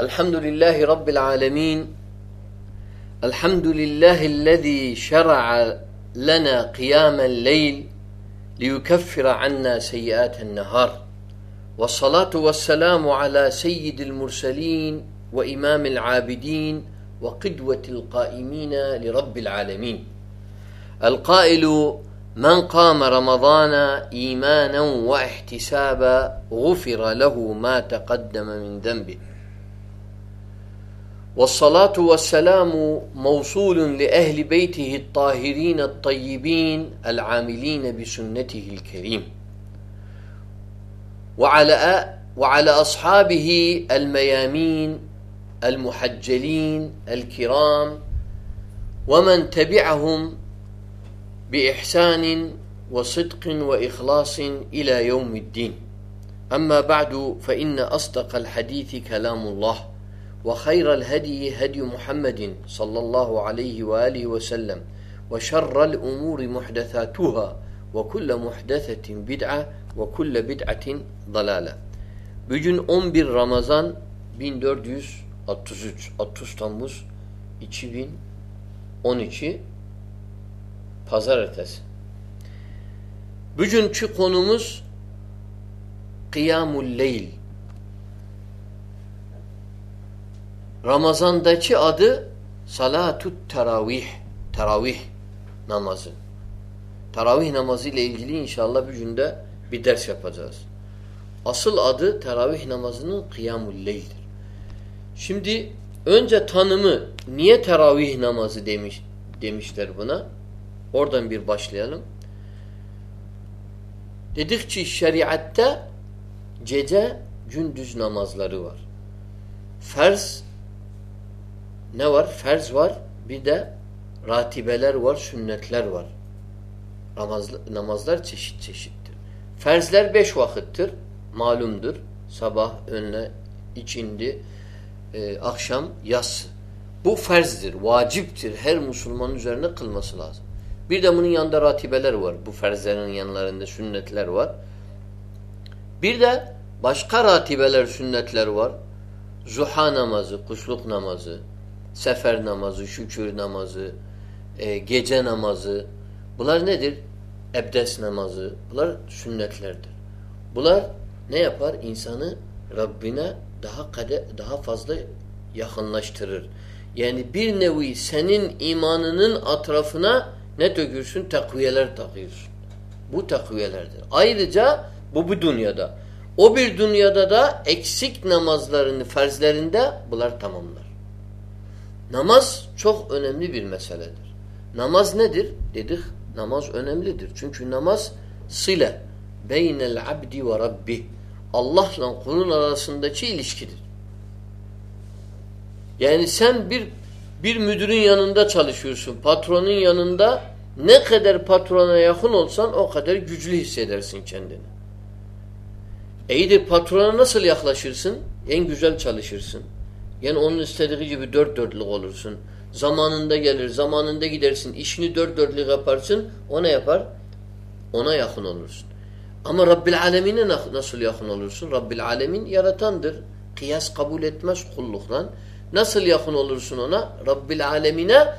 الحمد لله رب العالمين الحمد لله الذي شرع لنا قيام الليل ليكفر عنا سيئات النهار والصلاة والسلام على سيد المرسلين وإمام العابدين وقدوة القائمين لرب العالمين. القائل من قام رمضان إيمانا واحتسابا غفر له ما تقدم من ذنبه. والصلاة والسلام موصول لأهل بيته الطاهرين الطيبين العاملين بسنته الكريم. وعلى وعلى أصحابه الميامين المحجلين الكرام ومن تبعهم بإحسان وصدق وإخلاص إلى يوم الدين. أما بعد فإن أصدق الحديث كلام الله. وخير الهدي هدي محمد صلى الله عليه وآله وسلم وشر الأمور محدثاتها وكل محدثة بدعة وكل بدعة ضلالة Bugün 11 Ramazan 1433 30 Temmuz 2012 Pazar ertesi. Bugünkü konumuz Kıyamul Leyl. Ramazandaki adı Salatut Teravih. Teravih namazı. Teravih namazı ile ilgili inşallah bugün de bir ders yapacağız. Asıl adı teravih namazının Kıyamul Leyl'dir. Şimdi önce tanımı niye teravih namazı demiş demişler buna? Oradan bir başlayalım. Dedik ki şeriatta gece gündüz namazları var. Ferz ne var? Ferz var. Bir de ratibeler var, sünnetler var. Namaz, namazlar çeşit çeşittir. Ferzler beş vakittir. Malumdur. Sabah, önle, içindi, e, akşam, yatsı. Bu ferzdir, vaciptir. Her Müslümanın üzerine kılması lazım. Bir de bunun yanında ratibeler var. Bu ferzlerin yanlarında sünnetler var. Bir de başka ratibeler, sünnetler var. Zuha namazı, kuşluk namazı, sefer namazı, şükür namazı, e, gece namazı. Bunlar nedir? Ebdes namazı. Bunlar sünnetlerdir. Bunlar ne yapar? İnsanı Rabbine daha kade, daha fazla yakınlaştırır. Yani bir nevi senin imanının atrafına ne dökürsün? Takviyeler takıyorsun. Bu takviyelerdir. Ayrıca bu bu dünyada. O bir dünyada da eksik namazlarını, ferzlerinde bunlar tamamlar. Namaz çok önemli bir meseledir. Namaz nedir? Dedik namaz önemlidir. Çünkü namaz sile beynel abdi ve rabbi. Allah'la kulun arasındaki ilişkidir. Yani sen bir bir müdürün yanında çalışıyorsun. Patronun yanında ne kadar patrona yakın olsan o kadar güçlü hissedersin kendini. İyidir patrona nasıl yaklaşırsın? En güzel çalışırsın. Yani onun istediği gibi dört dörtlük olursun. Zamanında gelir, zamanında gidersin, işini dört dörtlük yaparsın, o ne yapar? Ona yakın olursun. Ama Rabbil Alemin'e nasıl yakın olursun? Rabbil Alemin yaratandır. Kıyas kabul etmez kulluktan. Nasıl yakın olursun ona? Rabbil Alemine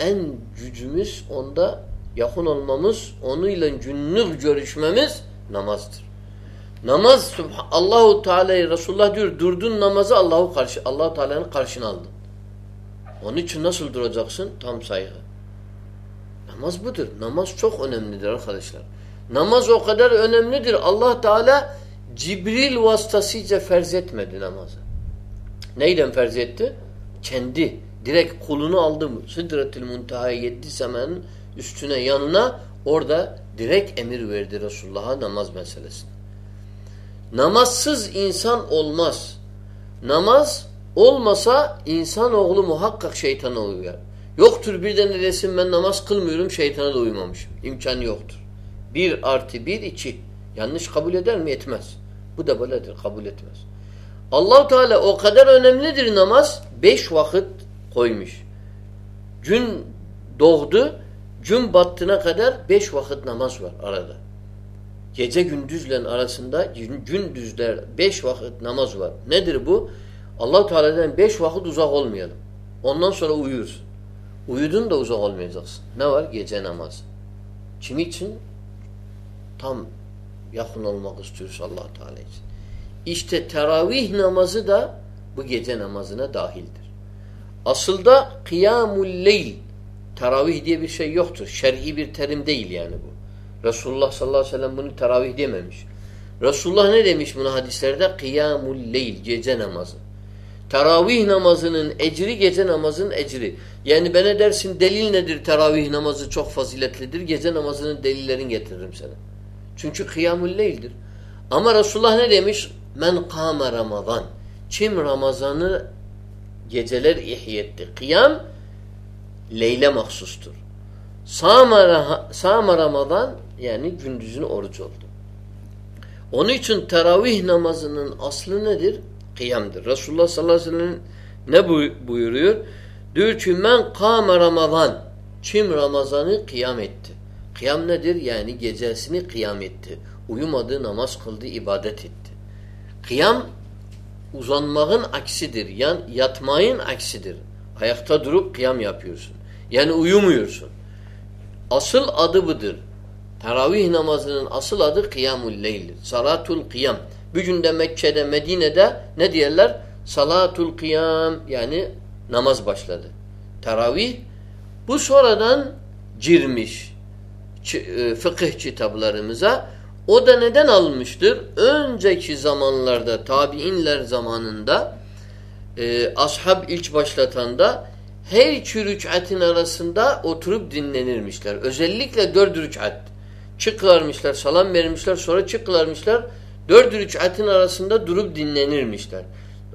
en gücümüz onda yakın olmamız, onunla günlük görüşmemiz namazdır. Namaz Allahu Teala Resulullah diyor durdun namazı Allahu karşı Allahu Teala'nın karşına aldın. Onun için nasıl duracaksın? Tam saygı. Namaz budur. Namaz çok önemlidir arkadaşlar. Namaz o kadar önemlidir. Allah Teala Cibril vasıtasıyla ferz etmedi namazı. Neyden ferz etti? Kendi. Direkt kulunu aldı mı? Sıdretül Muntaha'ya yedi semenin üstüne yanına orada direkt emir verdi Resulullah'a namaz meselesine. Namazsız insan olmaz. Namaz olmasa insan oğlu muhakkak şeytana uyar. Yoktur birden desin ben namaz kılmıyorum şeytana da uymamışım. İmkanı yoktur. Bir artı bir iki. Yanlış kabul eder mi? Etmez. Bu da böyledir. Kabul etmez. Allahu Teala o kadar önemlidir namaz. Beş vakit koymuş. Gün doğdu, gün battığına kadar beş vakit namaz var arada. Gece gündüzle arasında gündüzler beş vakit namaz var. Nedir bu? allah Teala'dan beş vakit uzak olmayalım. Ondan sonra uyursun. Uyudun da uzak olmayacaksın. Ne var? Gece namazı. Kim için? Tam yakın olmak istiyoruz allah Teala için. İşte teravih namazı da bu gece namazına dahildir. Aslında kıyamul leyl teravih diye bir şey yoktur. Şer'i bir terim değil yani bu. Resulullah sallallahu aleyhi ve sellem bunu teravih dememiş. Resulullah ne demiş bunu hadislerde? Kıyamul leyl, gece namazı. Teravih namazının ecri, gece namazının ecri. Yani bana dersin delil nedir? Teravih namazı çok faziletlidir. Gece namazının delillerini getiririm sana. Çünkü kıyamul leyldir. Ama Resulullah ne demiş? Men kâme Ramazan. Kim Ramazan'ı geceler ihya etti. Kıyam leyle mahsustur. Sâme Ramazan yani gündüzün oruç oldu. Onun için teravih namazının aslı nedir? Kıyamdır. Resulullah sallallahu aleyhi ve sellem ne buyuruyor? Diyor ki men kâme Ramazan. Kim Ramazan'ı kıyam etti. Kıyam nedir? Yani gecesini kıyam etti. Uyumadı, namaz kıldı, ibadet etti. Kıyam uzanmağın aksidir. Yan, yatmayın aksidir. Ayakta durup kıyam yapıyorsun. Yani uyumuyorsun. Asıl adı budur. Teravih namazının asıl adı kıyamul leyl'dir. Salatul kıyam. Bugün de Mekke'de, Medine'de ne diyorlar? Salatul kıyam yani namaz başladı. Teravih bu sonradan girmiş e, fıkıh kitaplarımıza. O da neden almıştır? Önceki zamanlarda, tabiinler zamanında e, ashab ilk başlatanda her iki rük'atin arasında oturup dinlenirmişler. Özellikle dört Çıklarmışlar, salam vermişler, sonra çıklarmışlar. Dört rük'atin arasında durup dinlenirmişler.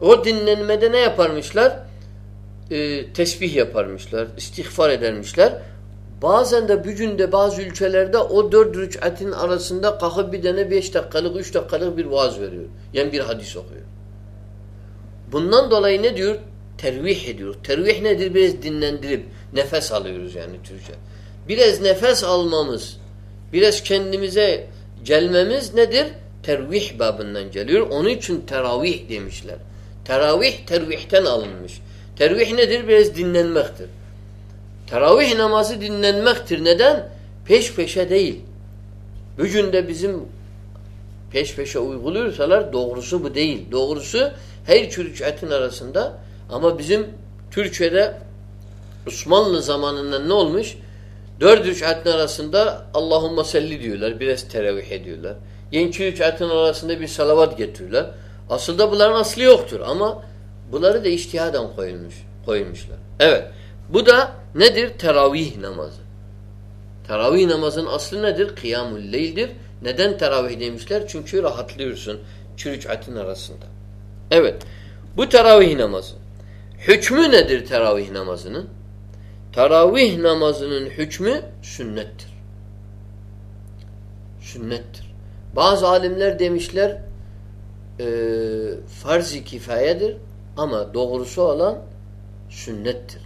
O dinlenmede ne yaparmışlar? Ee, tesbih yaparmışlar, istiğfar edermişler. Bazen de bugün de bazı ülkelerde o dört rük'atin arasında kalkıp bir tane beş dakikalık, üç dakikalık bir vaaz veriyor. Yani bir hadis okuyor. Bundan dolayı ne diyor? Tervih ediyor. Tervih nedir? Biraz dinlendirip nefes alıyoruz yani Türkçe. Biraz nefes almamız, biraz kendimize gelmemiz nedir? Tervih babından geliyor. Onun için teravih demişler. Teravih tervihten alınmış. Tervih nedir? Biraz dinlenmektir. Teravih namazı dinlenmektir. Neden? Peş peşe değil. Bugün de bizim peş peşe uyguluyorsalar doğrusu bu değil. Doğrusu her iki arasında ama bizim Türkiye'de Osmanlı zamanında ne olmuş? Dört rükatın arasında Allahumma salli diyorlar. Biraz teravih ediyorlar. Yenki rükatın arasında bir salavat getiriyorlar. Aslında bunların aslı yoktur ama bunları da iştihadan koyulmuş, koymuşlar. Evet. Bu da nedir? Teravih namazı. Teravih namazın aslı nedir? Kıyamul leyldir. Neden teravih demişler? Çünkü rahatlıyorsun çürücatın arasında. Evet. Bu teravih namazı. Hükmü nedir teravih namazının? Teravih namazının hükmü sünnettir. Sünnettir. Bazı alimler demişler e, farz-ı kifayedir ama doğrusu olan sünnettir.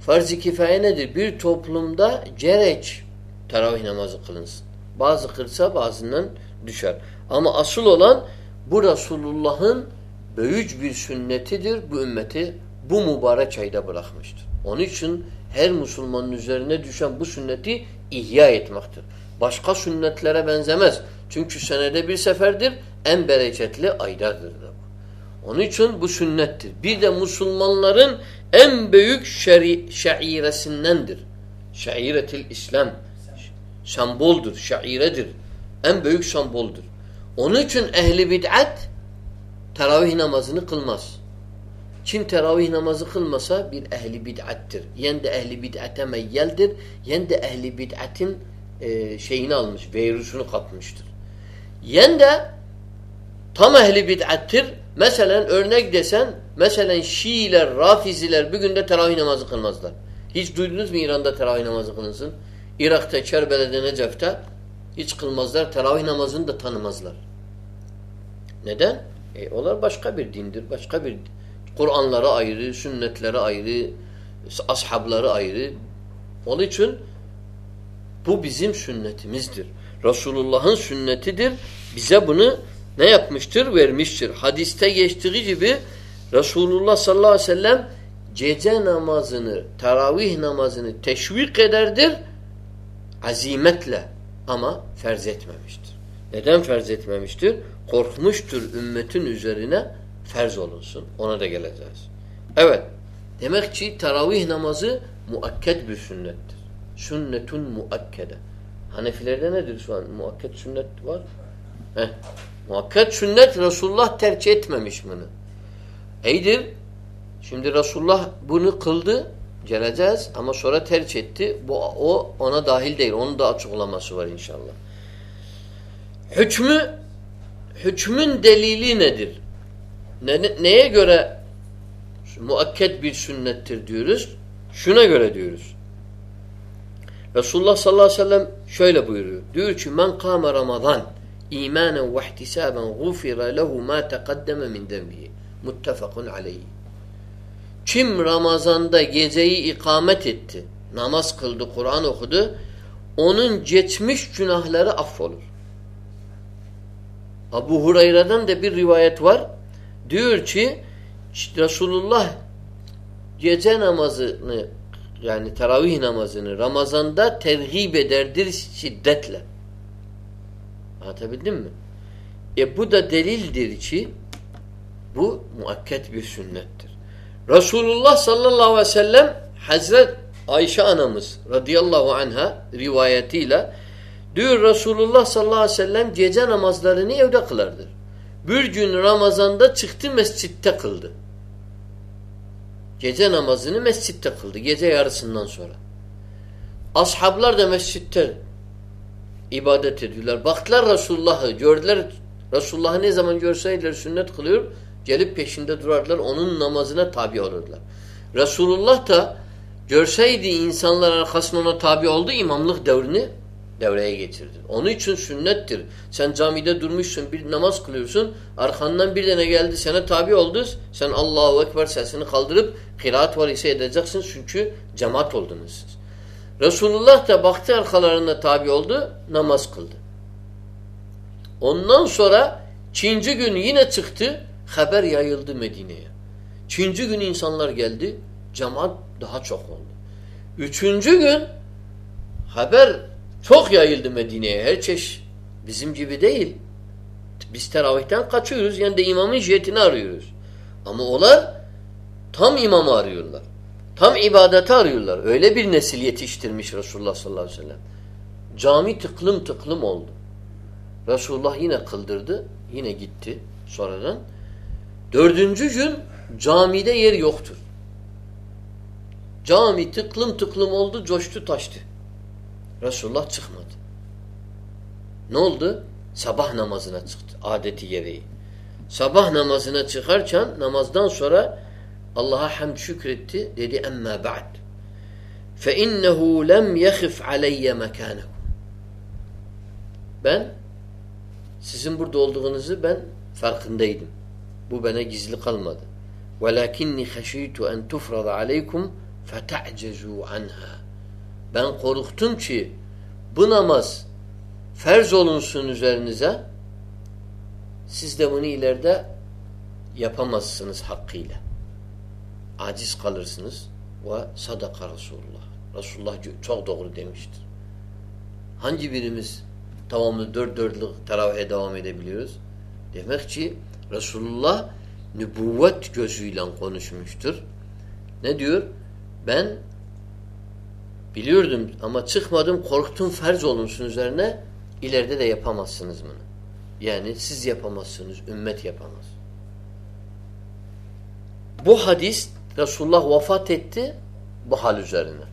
Farz-ı kifaye nedir? Bir toplumda gerek teravih namazı kılınsın. Bazı kılsa bazından düşer. Ama asıl olan bu Resulullah'ın büyük bir sünnetidir. Bu ümmeti bu mübarek ayda bırakmıştır. Onun için her Müslümanın üzerine düşen bu sünneti ihya etmektir. Başka sünnetlere benzemez. Çünkü senede bir seferdir en bereketli aydadır. Onun için bu sünnettir. Bir de Müslümanların en büyük şeri, şairesindendir. Şairetil İslam. Semboldur, şairedir. En büyük semboldur. Onun için ehli bid'at teravih namazını kılmaz. Kim teravih namazı kılmasa bir ehli bid'attir. Yen de ehli bid'ate meyyeldir. Yen de ehli bid'atin e, şeyini almış, virüsünü kapmıştır. Yen de tam ehli bid'attir. Mesela örnek desen, mesela Şiiler, Rafiziler bugün de teravih namazı kılmazlar. Hiç duydunuz mu İran'da teravih namazı kılınsın? Irak'ta, Kerbela'da, Necef'te hiç kılmazlar. Teravih namazını da tanımazlar. Neden? E, onlar başka bir dindir, başka bir Kur'anları ayrı, sünnetleri ayrı, ashabları ayrı. Onun için bu bizim sünnetimizdir. Resulullah'ın sünnetidir. Bize bunu ne yapmıştır? Vermiştir. Hadiste geçtiği gibi Resulullah sallallahu aleyhi ve sellem gece namazını, teravih namazını teşvik ederdir azimetle ama ferz etmemiştir. Neden ferz etmemiştir? Korkmuştur ümmetin üzerine ferz olunsun. Ona da geleceğiz. Evet. Demek ki teravih namazı muakked bir sünnettir. Sünnetun muakkede. Hanefilerde nedir şu an? Muakked sünnet var. Heh. Muakked sünnet Resulullah tercih etmemiş bunu. İyidir. Şimdi Resulullah bunu kıldı. Geleceğiz ama sonra tercih etti. Bu o ona dahil değil. Onun da açıklaması var inşallah. Hükmü hükmün delili nedir? Ne, neye göre muakked bir sünnettir diyoruz? Şuna göre diyoruz. Resulullah sallallahu aleyhi ve sellem şöyle buyuruyor. Diyor ki men kâme Ramazan imanen ve ihtisaben gufira lehu ma teqaddeme min dembihi. Muttefakun aleyhi. Kim Ramazan'da geceyi ikamet etti, namaz kıldı, Kur'an okudu, onun geçmiş günahları affolur. Abu Hureyre'den de bir rivayet var. Diyor ki Resulullah gece namazını yani teravih namazını Ramazan'da terhib ederdir şiddetle. Anlatabildim mi? E bu da delildir ki bu muakket bir sünnettir. Resulullah sallallahu aleyhi ve sellem Hazret Ayşe anamız radıyallahu anha rivayetiyle diyor Resulullah sallallahu aleyhi ve sellem gece namazlarını evde kılardır. Bir gün Ramazan'da çıktı mescitte kıldı. Gece namazını mescitte kıldı. Gece yarısından sonra. Ashablar da mescitte ibadet ediyorlar. Baktılar Resulullah'ı gördüler. Resulullah'ı ne zaman görseydiler sünnet kılıyor. Gelip peşinde durarlar. Onun namazına tabi olurlar. Resulullah da görseydi insanlar arkasına ona tabi oldu. imamlık devrini devreye getirdi. Onun için sünnettir. Sen camide durmuşsun, bir namaz kılıyorsun. Arkandan bir tane geldi, sana tabi oldu. Sen Allahu Ekber sesini kaldırıp kıraat var ise edeceksin. Çünkü cemaat oldunuz siz. Resulullah da baktı arkalarına tabi oldu, namaz kıldı. Ondan sonra Çinci gün yine çıktı, haber yayıldı Medine'ye. Çinci gün insanlar geldi, cemaat daha çok oldu. Üçüncü gün haber çok yayıldı Medine'ye. Her çeşit bizim gibi değil. Biz teravihten kaçıyoruz. Yani de imamın cihetini arıyoruz. Ama onlar tam imamı arıyorlar. Tam ibadeti arıyorlar. Öyle bir nesil yetiştirmiş Resulullah sallallahu aleyhi ve sellem. Cami tıklım tıklım oldu. Resulullah yine kıldırdı. Yine gitti sonradan. Dördüncü gün camide yer yoktur. Cami tıklım tıklım oldu, coştu taştı. Resulullah çıkmadı. Ne oldu? Sabah namazına çıktı adeti gereği. Sabah namazına çıkarken namazdan sonra Allah'a hem şükretti dedi emma ba'd. Fe innehu lem yahif aleyye mekanekum. Ben sizin burada olduğunuzu ben farkındaydım. Bu bana gizli kalmadı. Velakinni haşitu en tufrada aleykum feta'cezu anha. Ben korktum ki bu namaz ferz olunsun üzerinize siz de bunu ileride yapamazsınız hakkıyla. Aciz kalırsınız ve sadaka Resulullah. Resulullah çok doğru demiştir. Hangi birimiz tamamı dört dörtlük teravihe devam edebiliyoruz? Demek ki Resulullah nübüvvet gözüyle konuşmuştur. Ne diyor? Ben biliyordum ama çıkmadım korktum ferz olunsun üzerine ileride de yapamazsınız bunu. Yani siz yapamazsınız, ümmet yapamaz. Bu hadis Resulullah vefat etti bu hal üzerine.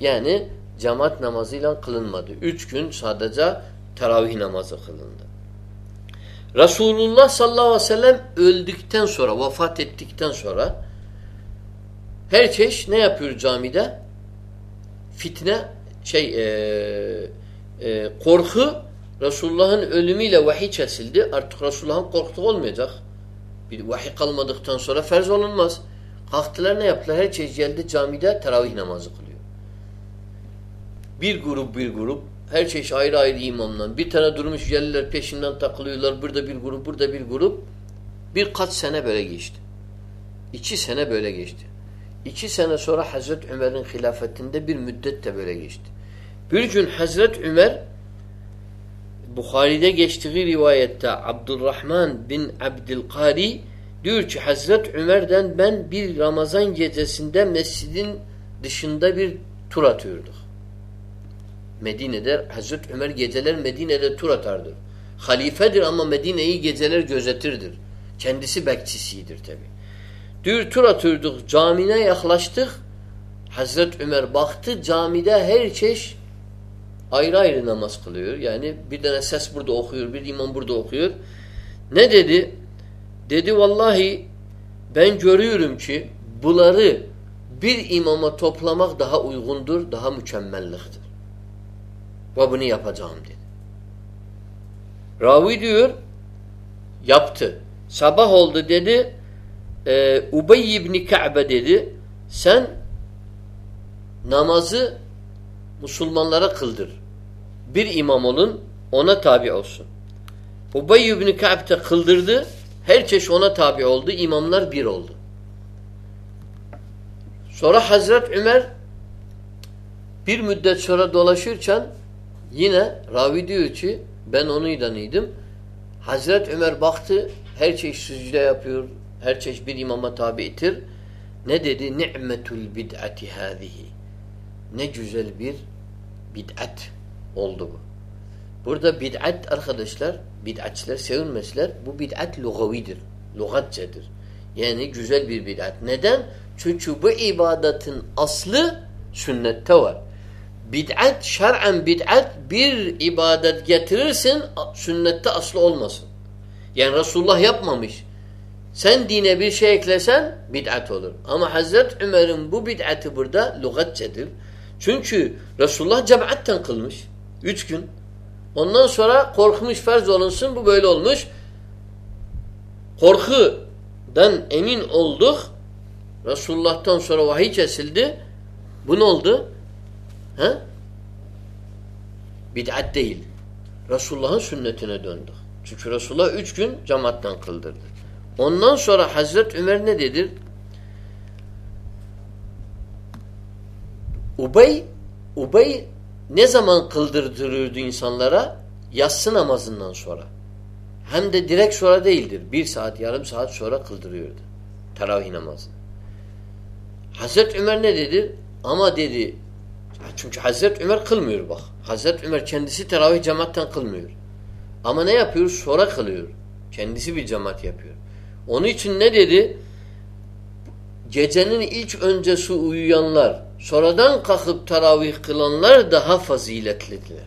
Yani cemaat namazıyla kılınmadı. Üç gün sadece teravih namazı kılındı. Resulullah sallallahu aleyhi ve sellem öldükten sonra, vefat ettikten sonra herkes ne yapıyor camide? Fitne, şey, e, e, korku Resulullah'ın ölümüyle vahiy kesildi. Artık Resulullah'ın korktuğu olmayacak. Bir vahiy kalmadıktan sonra ferz olunmaz. Kalktılar ne yaptılar? Herkes geldi camide teravih namazı kılıyor. Bir grup bir grup her çeşit ayrı ayrı imamdan. Bir tane durmuş gelirler peşinden takılıyorlar. Burada bir grup, burada bir grup. Birkaç sene böyle geçti. İki sene böyle geçti. İki sene sonra Hazreti Ömer'in hilafetinde bir müddet de böyle geçti. Bir gün Hazreti Ömer Bukhari'de geçtiği rivayette Abdurrahman bin Abdülkari diyor ki Hazreti Ömer'den ben bir Ramazan gecesinde mescidin dışında bir tur atıyorduk. Medine'de Hazreti Ömer geceler Medine'de tur atardır. Halifedir ama Medine'yi geceler gözetirdir. Kendisi bekçisidir tabi. Diyor tur atıyorduk camine yaklaştık. Hazreti Ömer baktı camide her çeşit ayrı ayrı namaz kılıyor. Yani bir tane ses burada okuyor, bir imam burada okuyor. Ne dedi? Dedi vallahi ben görüyorum ki bunları bir imama toplamak daha uygundur, daha mükemmelliktir. Ve bunu yapacağım dedi. Ravi diyor yaptı. Sabah oldu dedi e, Ubey ibn Ka'be dedi sen namazı Müslümanlara kıldır. Bir imam olun ona tabi olsun. Ubey ibn Ka'b de kıldırdı. Her çeşit ona tabi oldu. İmamlar bir oldu. Sonra Hazret Ömer bir müddet sonra dolaşırken yine ravi diyor ki ben onu idanıydım. Hazret Ömer baktı her çeşit sücde yapıyor. Her çeşit bir imama tabi'tir. Ne dedi? Ni'metul bid'ati hâzihi. Ne güzel bir bid'at oldu bu. Burada bid'at arkadaşlar, bid'atçiler sevinmesler. Bu bid'at lugavidir. Lugatçedir. Yani güzel bir bid'at. Neden? Çünkü bu ibadetin aslı sünnette var. Bid'at, şer'en bid'at bir ibadet getirirsin sünnette aslı olmasın. Yani Resulullah yapmamış. Sen dine bir şey eklesen bid'at olur. Ama Hazreti Ömer'in bu bid'atı burada lügatçedir. Çünkü Resulullah cemaatten kılmış. Üç gün. Ondan sonra korkmuş farz olunsun bu böyle olmuş. Korkudan emin olduk. Resulullah'tan sonra vahiy kesildi. Bu ne oldu? He? Bid'at değil. Resulullah'ın sünnetine döndük. Çünkü Resulullah üç gün cemaatten kıldırdı. Ondan sonra Hazreti Ömer ne dedir? Ubey Ubey ne zaman kıldırdırırdı insanlara? Yatsı namazından sonra. Hem de direkt sonra değildir. Bir saat, yarım saat sonra kıldırıyordu. Teravih namazını. Hazreti Ömer ne dedi? Ama dedi çünkü Hazreti Ömer kılmıyor bak. Hazreti Ömer kendisi teravih cemaatten kılmıyor. Ama ne yapıyor? Sonra kılıyor. Kendisi bir cemaat yapıyor. Onun için ne dedi? Gecenin ilk öncesi uyuyanlar, sonradan kalkıp teravih kılanlar daha faziletlidirler.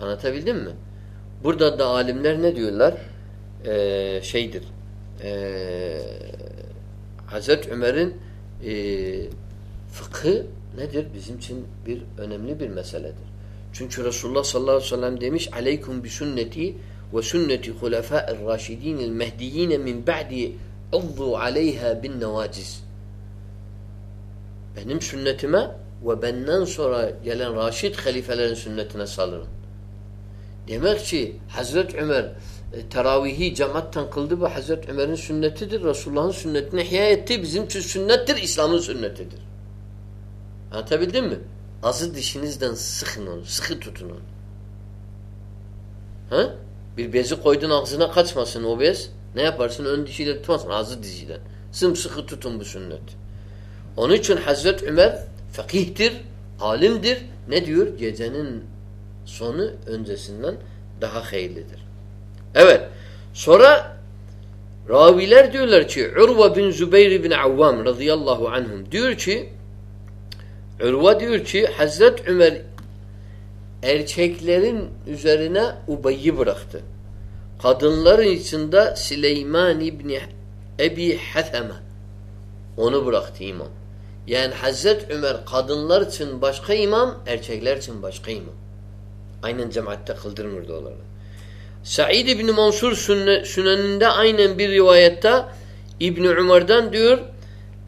Anlatabildim mi? Burada da alimler ne diyorlar? Ee, şeydir. Ee, Hazreti Ömer'in e, fıkhı nedir? Bizim için bir önemli bir meseledir. Çünkü Resulullah sallallahu aleyhi ve sellem demiş aleykum bi sünneti ve sünneti hulefâ'ir raşidînil mehdiyîne min ba'di uddu aleyha bin nevaciz. Benim sünnetime ve benden sonra gelen raşid halifelerin sünnetine salırım. Demek ki Hazret Ömer e, teravihi cemaatten kıldı ve Hazret Ömer'in sünnetidir. Resulullah'ın sünnetini ihya etti. Bizim için sünnettir, İslam'ın sünnetidir. Anlatabildim mi? Azı dişinizden sıkın onu, sıkı tutun onu. Ha? Bir bezi koydun ağzına kaçmasın o bez. Ne yaparsın? Ön dişiyle tutmasın, ağzı dişiden. Sımsıkı tutun bu sünnet. Onun için Hazret Ömer fakihtir, alimdir. Ne diyor? Gecenin sonu öncesinden daha hayırlıdır. Evet. Sonra raviler diyorlar ki Urva bin Zübeyir bin Avvam radıyallahu anhum diyor ki Urva diyor ki Hazret Ömer erkeklerin üzerine Ubay'ı bıraktı. Kadınların içinde Süleyman İbni Ebi Hatheme onu bıraktı imam. Yani Hazret Ömer kadınlar için başka imam, erkekler için başka imam. Aynen cemaatte kıldırmırdı onları. Said İbni Mansur süneninde aynen bir rivayette İbni Umar'dan diyor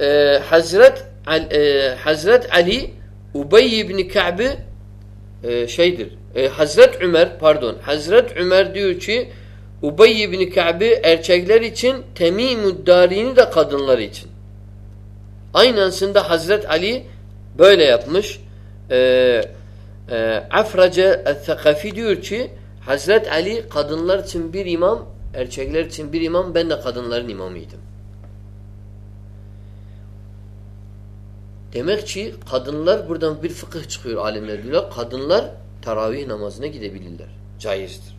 e, Hazret e, Hazret Ali Ubey İbni Ka'b'i e, şeydir. E, Hazret Ömer pardon Hazret Ömer diyor ki Ubey ibn Ka'bi erkekler için, Temimud Darini de kadınlar için. Aynısında Hazret Ali böyle yapmış. Ee, e, Afrace el-Thakafi diyor ki Hazret Ali kadınlar için bir imam, erkekler için bir imam, ben de kadınların imamıydım. Demek ki kadınlar buradan bir fıkıh çıkıyor alimler diyorlar. Kadınlar teravih namazına gidebilirler. Caizdir.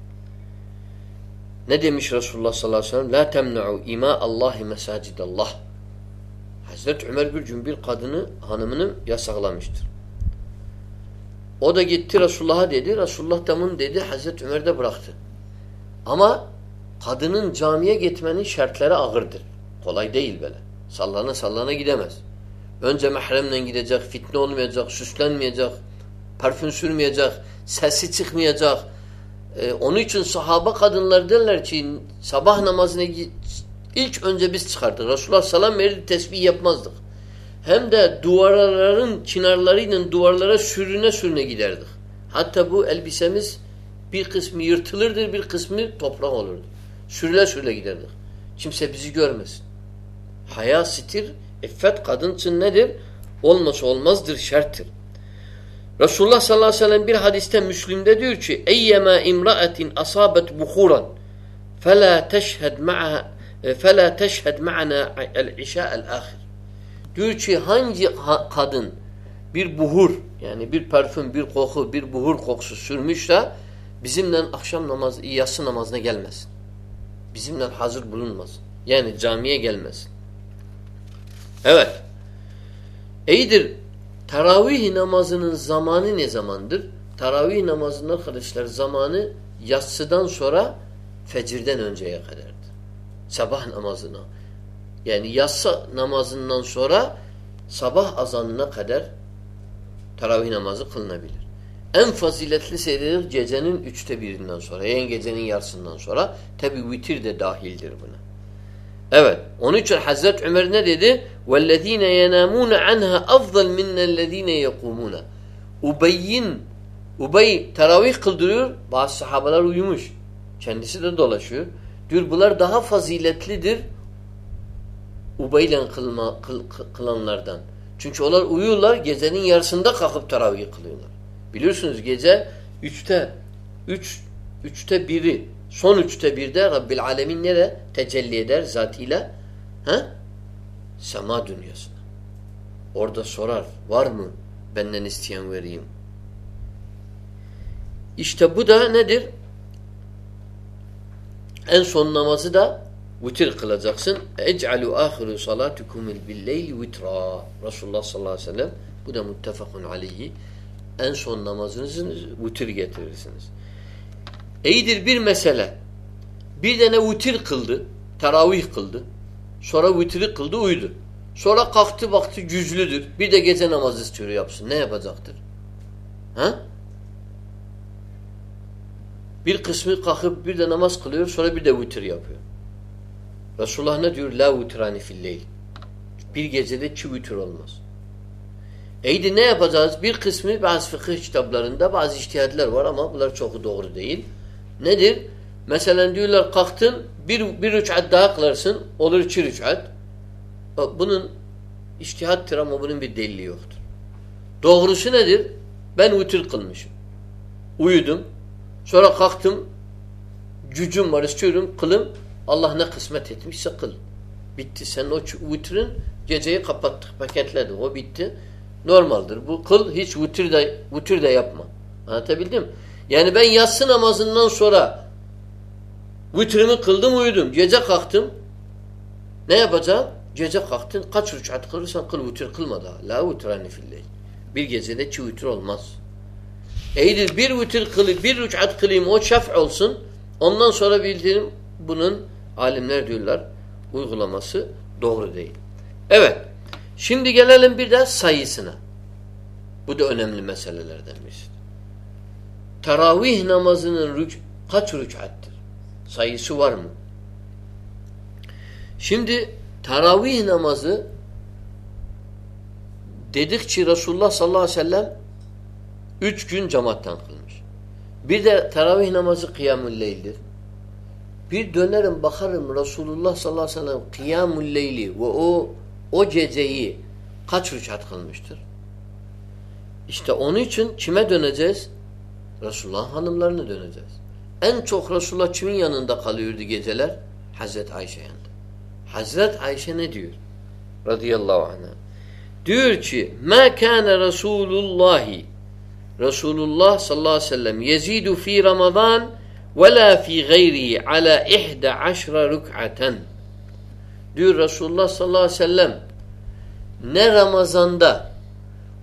Ne demiş Resulullah sallallahu aleyhi ve sellem? La temna'u ima Allahi mesacidallah. Hazreti Ömer bir gün bir kadını hanımını yasaklamıştır. O da gitti Resulullah'a dedi. Resulullah bunu dedi. Hazreti Ömer de bıraktı. Ama kadının camiye gitmenin şartları ağırdır. Kolay değil böyle. Sallana sallana gidemez. Önce mahremle gidecek, fitne olmayacak, süslenmeyecek, parfüm sürmeyecek, sesi çıkmayacak. Ee, onun için sahaba kadınlar derler ki sabah namazına ilk önce biz çıkardık. Resulullah salam verirdi tesbih yapmazdık. Hem de duvarların çınarlarıyla duvarlara sürüne sürüne giderdik. Hatta bu elbisemiz bir kısmı yırtılırdır, bir kısmı toprak olurdu. Sürüle sürüle giderdik. Kimse bizi görmesin. Haya sitir, iffet kadın için nedir? Olması olmazdır, şerttir. Resulullah sallallahu aleyhi ve sellem bir hadiste Müslim'de diyor ki eyyema imra'atin asabet buhuran fela teşhed ma'ha fela teşhed ma'ana el-işa el-ahir Diyor ki hangi kadın bir buhur yani bir parfüm, bir koku, bir buhur kokusu sürmüşse bizimle akşam namazı, yatsı namazına gelmesin. Bizimle hazır bulunmasın. Yani camiye gelmesin. Evet. İyidir. Teravih namazının zamanı ne zamandır? Teravih namazının arkadaşlar zamanı yatsıdan sonra fecirden önceye kadardır. Sabah namazına. Yani yatsı namazından sonra sabah azanına kadar teravih namazı kılınabilir. En faziletli seridir gecenin üçte birinden sonra. Yani gecenin yarısından sonra. Tabi vitir de dahildir buna. Evet. Onun için Hazreti Ömer ne dedi? وَالَّذ۪ينَ يَنَامُونَ عَنْهَا اَفْضَلْ مِنَّ الَّذ۪ينَ يَقُومُونَ Ubey'in Ubey teravih kıldırıyor. Bazı sahabeler uyumuş. Kendisi de dolaşıyor. Diyor bunlar daha faziletlidir Ubey'le kılma, kıl, kılanlardan. Çünkü onlar uyuyorlar, gecenin yarısında kalkıp teravih kılıyorlar. Biliyorsunuz gece üçte, üç, üçte biri, son üçte birde Rabbil Alemin nere tecelli eder zatıyla? Ha? Sema dünyasına. Orada sorar, var mı benden isteyen vereyim? İşte bu da nedir? En son namazı da Vitir kılacaksın. Ec'alu ahiru salatukumul billeyli vitra. Resulullah sallallahu aleyhi ve sellem bu da muttefakun aleyhi. En son namazınızı vitir getirirsiniz. İyidir bir mesele. Bir tane vitir kıldı. Teravih kıldı. Sonra vitri kıldı uyudu. Sonra kalktı baktı güçlüdür. Bir de gece namazı istiyor yapsın. Ne yapacaktır? Ha? Bir kısmı kalkıp bir de namaz kılıyor sonra bir de vitir yapıyor. Resulullah ne diyor? La vitrani filleyl. Bir gecede iki vitr olmaz. Eydi ne yapacağız? Bir kısmı bazı fıkıh kitaplarında bazı iştihadler var ama bunlar çok doğru değil. Nedir? Mesela diyorlar kalktın bir, bir rüçat daha kılarsın. Olur iki rüçat. Bunun iştihattır ama bunun bir delili yoktur. Doğrusu nedir? Ben vitir kılmışım. Uyudum. Sonra kalktım. Gücüm var istiyorum. Kılım Allah ne kısmet etmişse kıl. Bitti. Sen o vitrin geceyi kapattık, paketledik. O bitti. Normaldir. Bu kıl hiç vitir de, vitir de yapma. Anlatabildim Yani ben yatsı namazından sonra vitrimi kıldım uyudum. Gece kalktım. Ne yapacağım? Gece kalktın. Kaç rüçhat kılırsan kıl vitir kılma daha. La vitrani filleyl. Bir gecede çi vitir olmaz. İyidir bir vitir kılayım, bir rüçhat kılayım o şef olsun. Ondan sonra bildirim bunun Alimler diyorlar uygulaması doğru değil. Evet. Şimdi gelelim bir de sayısına. Bu da önemli meselelerden birisi. Teravih namazının rüc kaç rüc'attir? Sayısı var mı? Şimdi teravih namazı dedikçe Resulullah sallallahu aleyhi ve sellem üç gün cemaattan kılmış. Bir de teravih namazı kıyamül leyldir. Bir dönerim bakarım Resulullah sallallahu aleyhi ve sellem kıyamul leyli ve o o geceyi kaç rükat kılmıştır? İşte onun için kime döneceğiz? Resulullah'ın hanımlarına döneceğiz. En çok Resulullah kimin yanında kalıyordu geceler? Hazret Ayşe yanında. Hazret Ayşe ne diyor? Radıyallahu anh'a. Diyor ki, "Ma kana Resulullahi Resulullah sallallahu aleyhi ve sellem yezidu fi Ramazan ve la fi gayri ala 11 rük'aten." Diyor Resulullah sallallahu aleyhi ve sellem ne Ramazan'da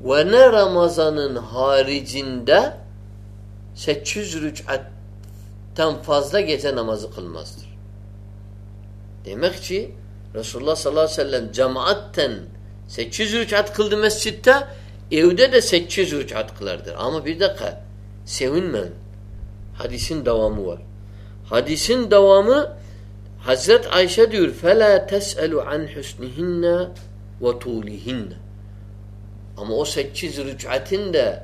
ve ne Ramazan'ın haricinde 800 rük'atten fazla gece namazı kılmazdır. Demek ki Resulullah sallallahu aleyhi ve sellem cemaatten 800 rükat kıldı mescitte evde de 800 rükat kılardır. Ama bir dakika sevinmeyin. Hadisin devamı var. Hadisin devamı Hazret Ayşe diyor فَلَا تَسْأَلُ عَنْ حُسْنِهِنَّ وَطُولِهِنَّ Ama o 800 rükatin de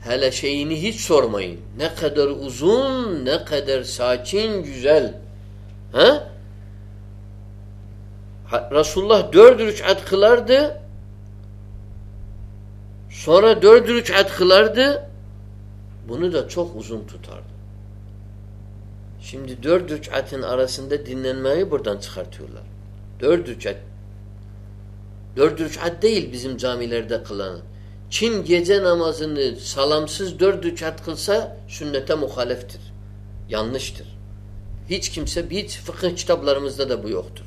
hele şeyini hiç sormayın. Ne kadar uzun, ne kadar sakin, güzel. Ha? Resulullah dört rükat kılardı. Sonra dört rükat kılardı. Bunu da çok uzun tutardı. Şimdi dört rükatın arasında dinlenmeyi buradan çıkartıyorlar. Dört rükat. Dört rükat değil bizim camilerde kılan. Kim gece namazını salamsız dört rükat kılsa sünnete muhaleftir. Yanlıştır. Hiç kimse, hiç fıkıh kitaplarımızda da bu yoktur.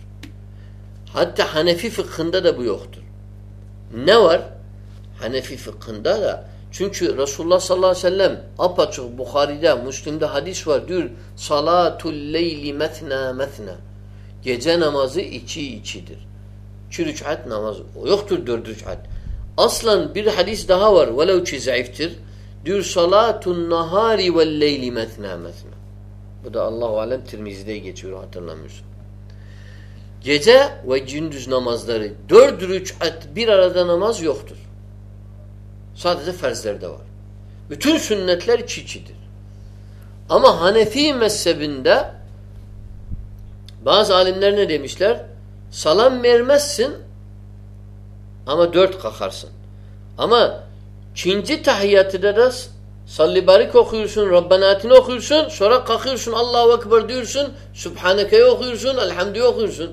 Hatta Hanefi fıkhında da bu yoktur. Ne var? Hanefi fıkhında da çünkü Resulullah sallallahu aleyhi ve sellem apaçık Bukhari'de, Müslim'de hadis var diyor salatul leyli metna metna gece namazı iki ikidir. İki rükat namazı. O yoktur dört rükat. Aslan bir hadis daha var. Velev ki zayıftır. Diyor salatun nahari vel leyli metna metna. Bu da Allahu alem Tirmizi'de geçiyor hatırlamıyorsun. Gece ve gündüz namazları dört rükat bir arada namaz yoktur. Sadece ferzlerde var. Bütün sünnetler iki ikidir. Ama Hanefi mezhebinde bazı alimler ne demişler? Salam vermezsin ama dört kalkarsın. Ama ikinci tahiyyatıda da salli barik okuyorsun, Rabbanatini okuyorsun, sonra kalkıyorsun, Allahu Ekber diyorsun, Subhaneke'yi okuyorsun, Elhamdü'yü okuyorsun.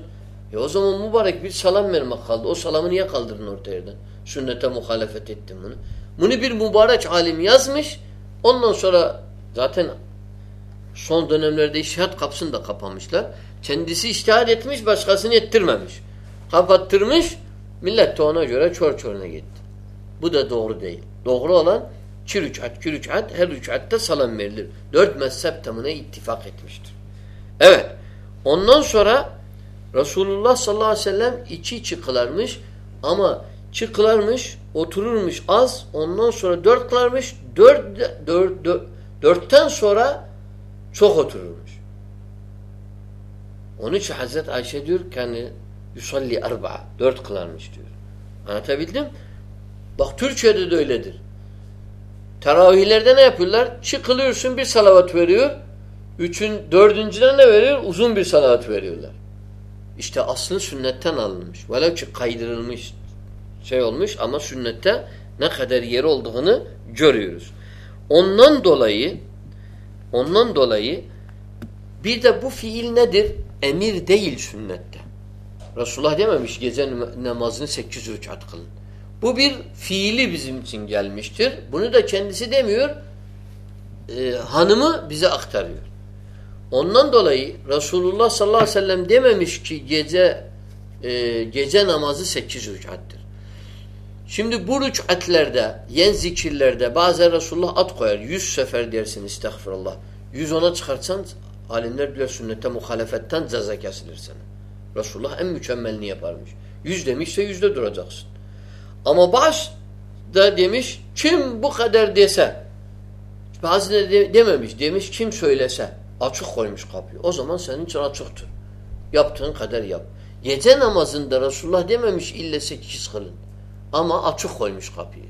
E o zaman mübarek bir salam vermek kaldı. O salamı niye kaldırdın orta yerden? Sünnete muhalefet ettin bunu. Bunu bir mübarek alim yazmış. Ondan sonra zaten son dönemlerde iştihat kapısını da kapamışlar. Kendisi iştihad etmiş, başkasını ettirmemiş. Kapattırmış, millet de ona göre çor çoruna gitti. Bu da doğru değil. Doğru olan iki rükat, iki rükat, her rükatta salam verilir. Dört mezhep tamına ittifak etmiştir. Evet. Ondan sonra Resulullah sallallahu aleyhi ve sellem içi çıkılarmış ama çıkılarmış, otururmuş az, ondan sonra dört kılarmış, dört, dört, dört, dörtten sonra çok otururmuş. Onun için Hazreti Ayşe diyor kendi yusalli arba'a, dört kılarmış diyor. Anlatabildim? Bak Türkiye'de de öyledir. Teravihlerde ne yapıyorlar? Çıkılıyorsun bir salavat veriyor. Üçün, dördüncüden ne veriyor? Uzun bir salavat veriyorlar. İşte aslı sünnetten alınmış. Velev ki kaydırılmış şey olmuş ama sünnette ne kadar yeri olduğunu görüyoruz. Ondan dolayı ondan dolayı bir de bu fiil nedir? Emir değil sünnette. Resulullah dememiş gece namazını 800 rükat kılın. Bu bir fiili bizim için gelmiştir. Bunu da kendisi demiyor. E, hanımı bize aktarıyor. Ondan dolayı Resulullah sallallahu aleyhi ve sellem dememiş ki gece e, gece namazı sekiz rükattır. Şimdi bu rükatlerde, yen zikirlerde bazen Resulullah at koyar. Yüz sefer dersin estağfurullah. Yüz ona çıkartsan alimler diyor sünnete muhalefetten ceza kesilir sana. Resulullah en mükemmelini yaparmış. Yüz demişse yüzde duracaksın. Ama baş da demiş kim bu kadar dese bazı de dememiş. Demiş kim söylese. Açık koymuş kapıyı. O zaman senin için açıktır. Yaptığın kadar yap. Gece namazında Resulullah dememiş ille sekiz kılın. Ama açık koymuş kapıyı.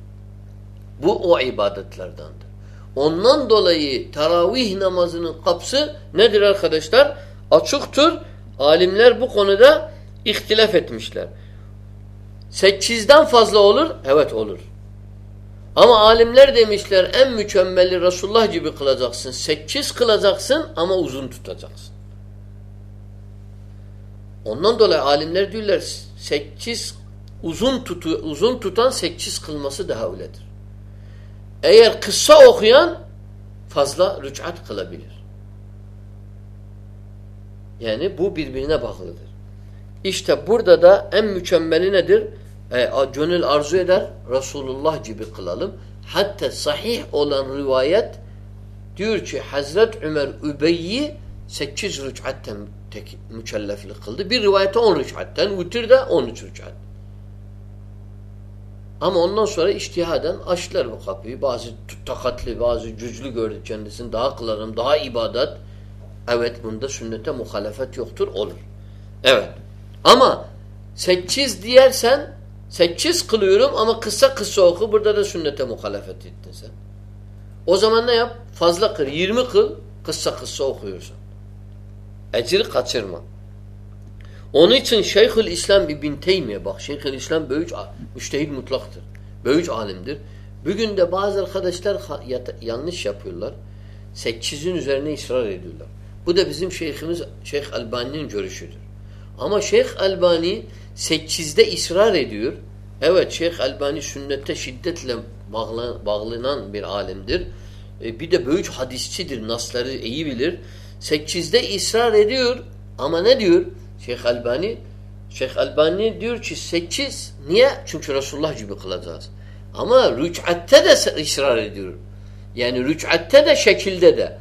Bu o ibadetlerdendir. Ondan dolayı teravih namazının kapısı nedir arkadaşlar? açıktır. Alimler bu konuda ihtilaf etmişler. Sekizden fazla olur? Evet olur. Ama alimler demişler en mükemmeli Resulullah gibi kılacaksın. Sekiz kılacaksın ama uzun tutacaksın. Ondan dolayı alimler diyorlar sekiz uzun tutu, uzun tutan sekiz kılması daha öyledir. Eğer kısa okuyan fazla rüçat kılabilir. Yani bu birbirine bağlıdır. İşte burada da en mükemmeli nedir? E, gönül arzu eder Resulullah gibi kılalım. Hatta sahih olan rivayet diyor ki Hazret Ömer Übeyyi 8 rüçatten mükelleflik kıldı. Bir rivayete 10 rüçatten, vitir de 13 rüçat. Ama ondan sonra iştihaden açtılar bu kapıyı. Bazı takatli, bazı güçlü gördü kendisini. Daha kılarım, daha ibadet. Evet bunda sünnete muhalefet yoktur. Olur. Evet. Ama sekiz diyersen sekiz kılıyorum ama kısa kısa oku. Burada da sünnete muhalefet ettin sen. O zaman ne yap? Fazla kıl. Yirmi kıl. Kısa kısa okuyorsun. Ecri kaçırma. Onun için Şeyhül İslam İbn Teymiye bak Şeyhül İslam büyük müştehid mutlaktır. Büyük alimdir. Bugün de bazı arkadaşlar yanlış yapıyorlar. Sekizin üzerine ısrar ediyorlar. Bu da bizim şeyhimiz Şeyh Albani'nin görüşüdür. Ama Şeyh Albani sekizde ısrar ediyor. Evet Şeyh Albani sünnette şiddetle bağlanan bir alimdir. E, bir de büyük hadisçidir. Nasları iyi bilir. Sekizde ısrar ediyor. Ama ne diyor? Şeyh Albani Şeyh Albani diyor ki sekiz. Niye? Çünkü Resulullah gibi kılacağız. Ama rüc'atte de ısrar ediyor. Yani rüc'atte de şekilde de.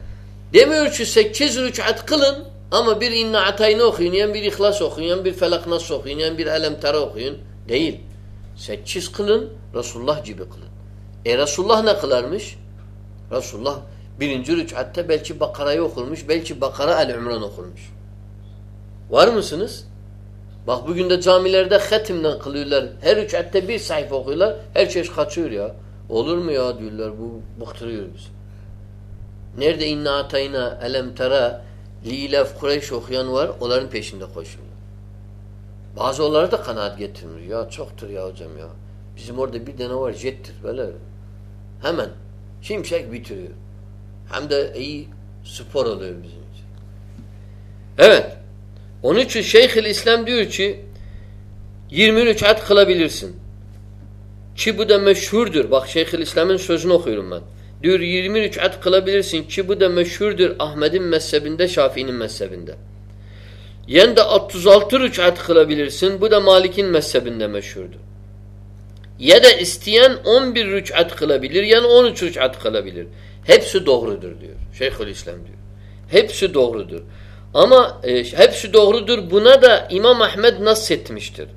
Demiyor ki sekiz rüc'at kılın ama bir inna atayını okuyun, bir ihlas okuyun, bir felak nasıl okuyun, bir elem tera okuyun. Değil. Sekiz kılın, Resulullah gibi kılın. E Resulullah ne kılarmış? Resulullah birinci rüc'atte belki Bakara'yı okurmuş, belki Bakara El-Ümran okurmuş. Var mısınız? Bak bugün de camilerde hatimden kılıyorlar. Her üç ette bir sayfa okuyorlar. Her şey kaçıyor ya. Olur mu ya diyorlar. Bu bıktırıyor bizi. Nerede inna atayna elem tera liilef Kureyş okuyan var. Onların peşinde koşuyorlar. Bazı onlara da kanaat getirmiyor. Ya çoktur ya hocam ya. Bizim orada bir tane var jettir böyle. Hemen şimşek bitiriyor. Hem de iyi spor oluyor bizim için. Evet. Onun için Şeyhül İslam diyor ki 20 rükat kılabilirsin. Ki bu da meşhurdur. Bak Şeyhül İslam'ın sözünü okuyorum ben. Diyor 20 rükat kılabilirsin ki bu da meşhurdur Ahmet'in mezhebinde, Şafii'nin mezhebinde. Yen de 36 rükat kılabilirsin. Bu da Malik'in mezhebinde meşhurdur. Ya da isteyen 11 rükat kılabilir, yani 13 rükat kılabilir. Hepsi doğrudur diyor. Şeyhülislam diyor. Hepsi doğrudur. Ama e, hepsi doğrudur. Buna da İmam Ahmed nas etmiştir.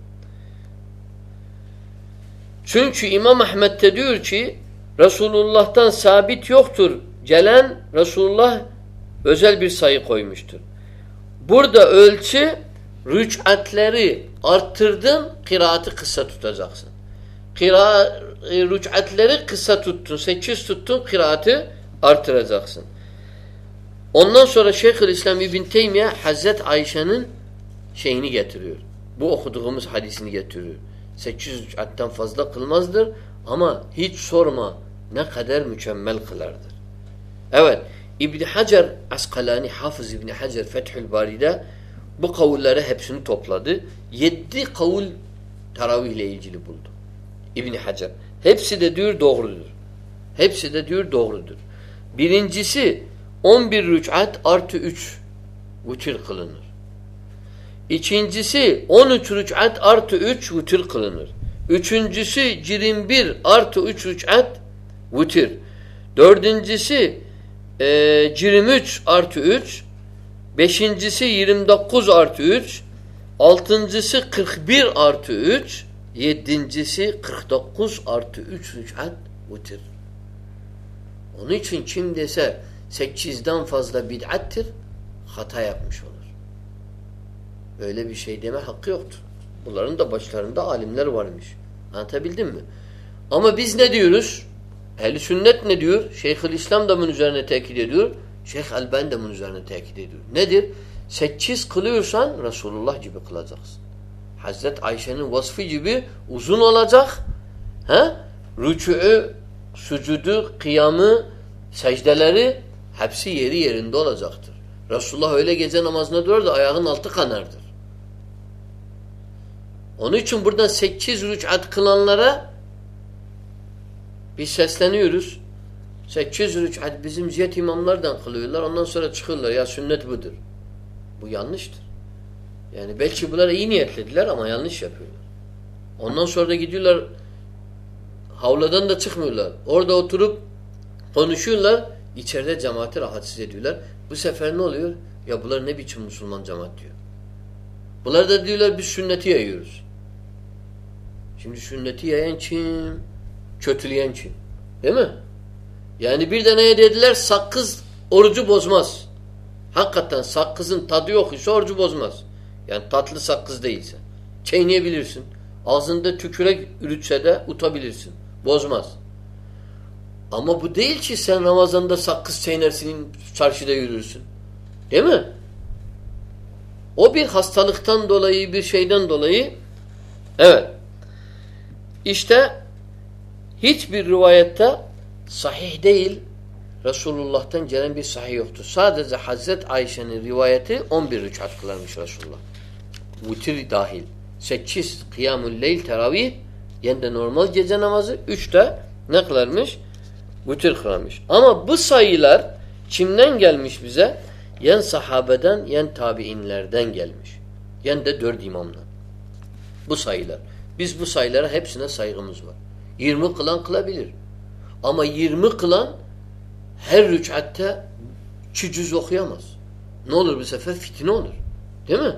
Çünkü İmam Ahmed de diyor ki Resulullah'tan sabit yoktur. Gelen Resulullah özel bir sayı koymuştur. Burada ölçü rüc'atleri arttırdın, kıraatı kısa tutacaksın. Kira, e, rüc'atleri kısa tuttun, sekiz tuttun, kıraatı artıracaksın. Ondan sonra Şeyhülislam İbn Teymiye Hazret Ayşe'nin şeyini getiriyor. Bu okuduğumuz hadisini getiriyor. 800 rüc'atten fazla kılmazdır ama hiç sorma ne kadar mükemmel kılardır. Evet İbn Hacer Askalani Hafız İbn Hacer Fethül Bari'de bu kavulleri hepsini topladı. Yedi kavul taravih ile ilgili buldu. İbn Hacer. Hepsi de diyor doğrudur. Hepsi de diyor doğrudur. Birincisi 11 rüc'at artı 3 vütür kılınır. İkincisi 13 rüc'at artı 3 vütür kılınır. Üçüncüsü 21 artı 3 rüc'at vütür. Dördüncüsü e, 23 artı 3. Beşincisi 29 artı 3. Altıncısı 41 artı 3. Yedincisi 49 artı 3 rüc'at vütür. Onun için kim dese sekizden fazla bid'attir, hata yapmış olur. Öyle bir şey deme hakkı yoktur. Bunların da başlarında alimler varmış. Anlatabildim mi? Ama biz ne diyoruz? Ehl-i sünnet ne diyor? Şeyhülislam da bunun üzerine tekit ediyor. Şeyh Elben de bunun üzerine tekit ediyor. Nedir? Sekiz kılıyorsan Resulullah gibi kılacaksın. Hazret Ayşe'nin vasfı gibi uzun olacak. He? Rükû'ü, sucudu, kıyamı, secdeleri hepsi yeri yerinde olacaktır. Resulullah öyle gece namazına durur da ayağın altı kanardır. Onun için buradan sekiz rükat kılanlara biz sesleniyoruz. Sekiz rükat bizim ziyet imamlardan kılıyorlar. Ondan sonra çıkıyorlar. Ya sünnet budur. Bu yanlıştır. Yani belki bunlar iyi niyetlediler ama yanlış yapıyorlar. Ondan sonra da gidiyorlar havladan da çıkmıyorlar. Orada oturup konuşuyorlar. İçeride cemaati rahatsız ediyorlar. Bu sefer ne oluyor? Ya bunlar ne biçim Müslüman cemaat diyor. Bunlar da diyorlar biz sünneti yayıyoruz. Şimdi sünneti yayan kim? Kötüleyen kim? Değil mi? Yani bir de neye dediler? Sakız orucu bozmaz. Hakikaten sakızın tadı yok ise orucu bozmaz. Yani tatlı sakız değilse. Çiğneyebilirsin. Ağzında tükürek ürütse de utabilirsin. Bozmaz. Ama bu değil ki sen Ramazan'da sakız çiğnersin, çarşıda yürürsün. Değil mi? O bir hastalıktan dolayı, bir şeyden dolayı evet. İşte hiçbir rivayette sahih değil Resulullah'tan gelen bir sahih yoktur. Sadece Hazret Ayşe'nin rivayeti 11 rükat kılarmış Resulullah. Vitir dahil. 8 kıyamul leyl teravih yani normal gece namazı 3 de ne kılarmış? Vitir kılarmış. Ama bu sayılar kimden gelmiş bize? Yen sahabeden yen tabiinlerden gelmiş. Yen de dört imamdan. Bu sayılar. Biz bu sayılara hepsine saygımız var. 20 kılan kılabilir. Ama 20 kılan her rükatte iki cüz okuyamaz. Ne olur bu sefer? Fitne olur. Değil mi?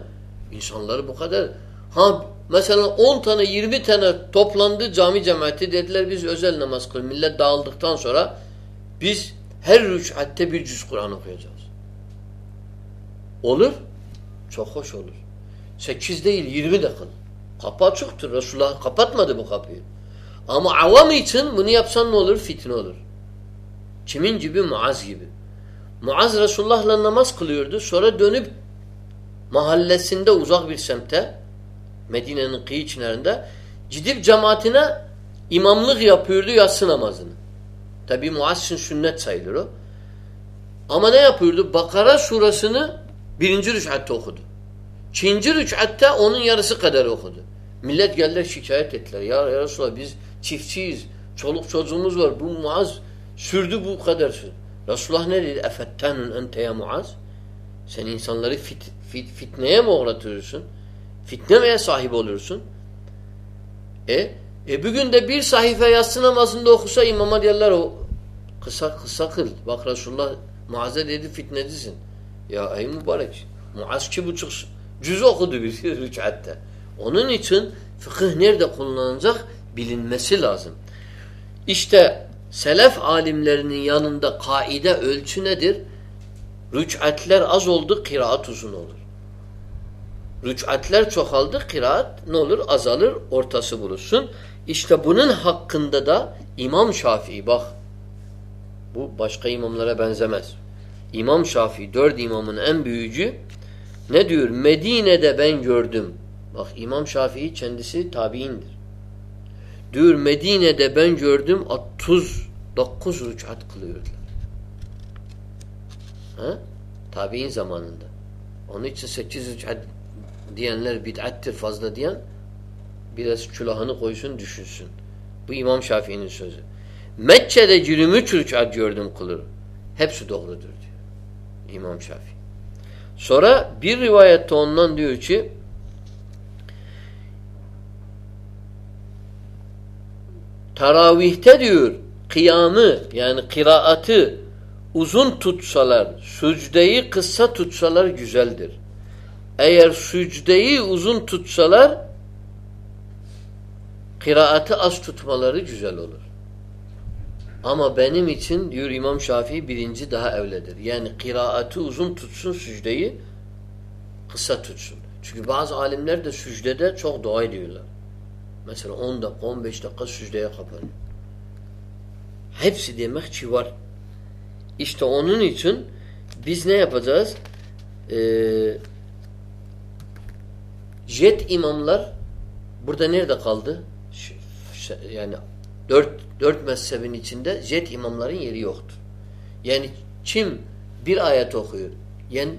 İnsanları bu kadar. Ha mesela 10 tane 20 tane toplandı cami cemaati dediler biz özel namaz kıl. Millet dağıldıktan sonra biz her rükatte bir cüz Kur'an okuyacağız. Olur. Çok hoş olur. 8 değil 20 de kıl. Kapı açıktır. Resulullah kapatmadı bu kapıyı. Ama avam için bunu yapsan ne olur? Fitne olur. Kimin gibi? Muaz gibi. Muaz Resulullah'la namaz kılıyordu. Sonra dönüp mahallesinde uzak bir semte Medine'nin kıyı içlerinde gidip cemaatine imamlık yapıyordu yatsı namazını. Tabi Muaz için sünnet sayılır o. Ama ne yapıyordu? Bakara surasını birinci rükatta okudu. İkinci rükatta onun yarısı kadar okudu. Millet geldiler şikayet ettiler. Ya, ya Resulallah biz çiftçiyiz. Çoluk çocuğumuz var. Bu Muaz sürdü bu kadar sürdü. Resulullah ne dedi? Efettenun ente ya Muaz? Sen insanları fit, fit, fitneye mi uğratıyorsun? Fitnemeye sahip olursun. E, e bugün de bir sahife yatsı namazında okusa imama diyorlar o kısa kısa kıl. Bak Resulullah Muaz'a dedi fitnecisin. Ya ey mübarek. Muaz iki buçuk cüz okudu bir rükatte. Onun için fıkıh nerede kullanılacak bilinmesi lazım. İşte selef alimlerinin yanında kaide ölçü nedir? Rüc'atler az oldu, kıraat uzun olur. Rüc'atler çoğaldı, kıraat ne olur? Azalır, ortası bulursun. İşte bunun hakkında da İmam Şafii bak bu başka imamlara benzemez. İmam Şafii dört imamın en büyücü ne diyor? Medine'de ben gördüm. Bak İmam Şafii kendisi tabiindir. Diyor Medine'de ben gördüm 39 rükat kılıyorlar. Ha? Tabiin zamanında. Onun için 8 rükat diyenler bid'attir fazla diyen biraz külahını koysun düşünsün. Bu İmam Şafii'nin sözü. Mekke'de 23 rükat gördüm kılır. Hepsi doğrudur diyor. İmam Şafii. Sonra bir rivayette ondan diyor ki Taravihte diyor kıyamı yani kıraatı uzun tutsalar, sücdeyi kısa tutsalar güzeldir. Eğer sücdeyi uzun tutsalar kıraatı az tutmaları güzel olur. Ama benim için diyor İmam Şafii birinci daha evledir. Yani kıraatı uzun tutsun sücdeyi kısa tutsun. Çünkü bazı alimler de sücdede çok dua ediyorlar. Mesela 10 dakika 15 dakika sücdeye kapanıyor. Hepsi demek ki var. İşte onun için biz ne yapacağız? e, jet imamlar burada nerede kaldı? Yani dört, dört mezhebin içinde jet imamların yeri yoktur. Yani kim bir ayet okuyor, yani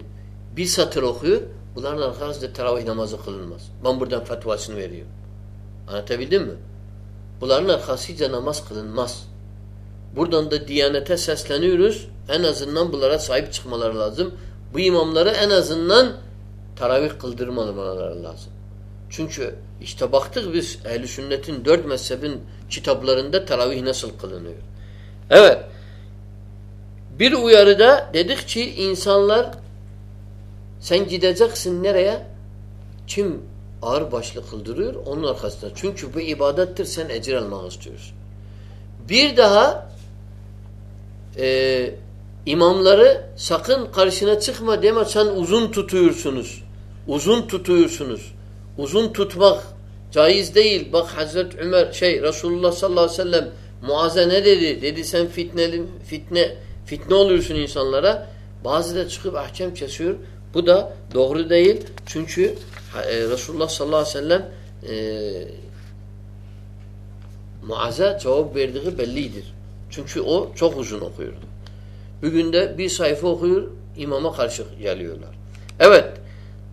bir satır okuyor, bunların arkasında teravih namazı kılınmaz. Ben buradan fetvasını veriyorum. Anlatabildim mi? Bunların arkasıyla namaz kılınmaz. Buradan da Diyanete sesleniyoruz. En azından bunlara sahip çıkmaları lazım. Bu imamları en azından taravih kıldırmaları lazım. Çünkü işte baktık biz ehl sünnetin dört mezhebin kitaplarında taravih nasıl kılınıyor. Evet. Bir uyarıda dedik ki insanlar sen gideceksin nereye? Kim ağır başlı kıldırıyor onun arkasında. Çünkü bu ibadettir sen ecir almak istiyorsun. Bir daha e, imamları sakın karşına çıkma deme sen uzun tutuyorsunuz. Uzun tutuyorsunuz. Uzun tutmak caiz değil. Bak Hazreti Ömer şey Resulullah sallallahu aleyhi ve sellem Muaz'a ne dedi? Dedi sen fitneli, fitne fitne oluyorsun insanlara. Bazı da çıkıp ahkam kesiyor. Bu da doğru değil. Çünkü Resulullah sallallahu aleyhi ve sellem e, Muaz'a cevap verdiği bellidir. Çünkü o çok uzun okuyordu. Bugün de bir sayfa okuyor, imama karşı geliyorlar. Evet,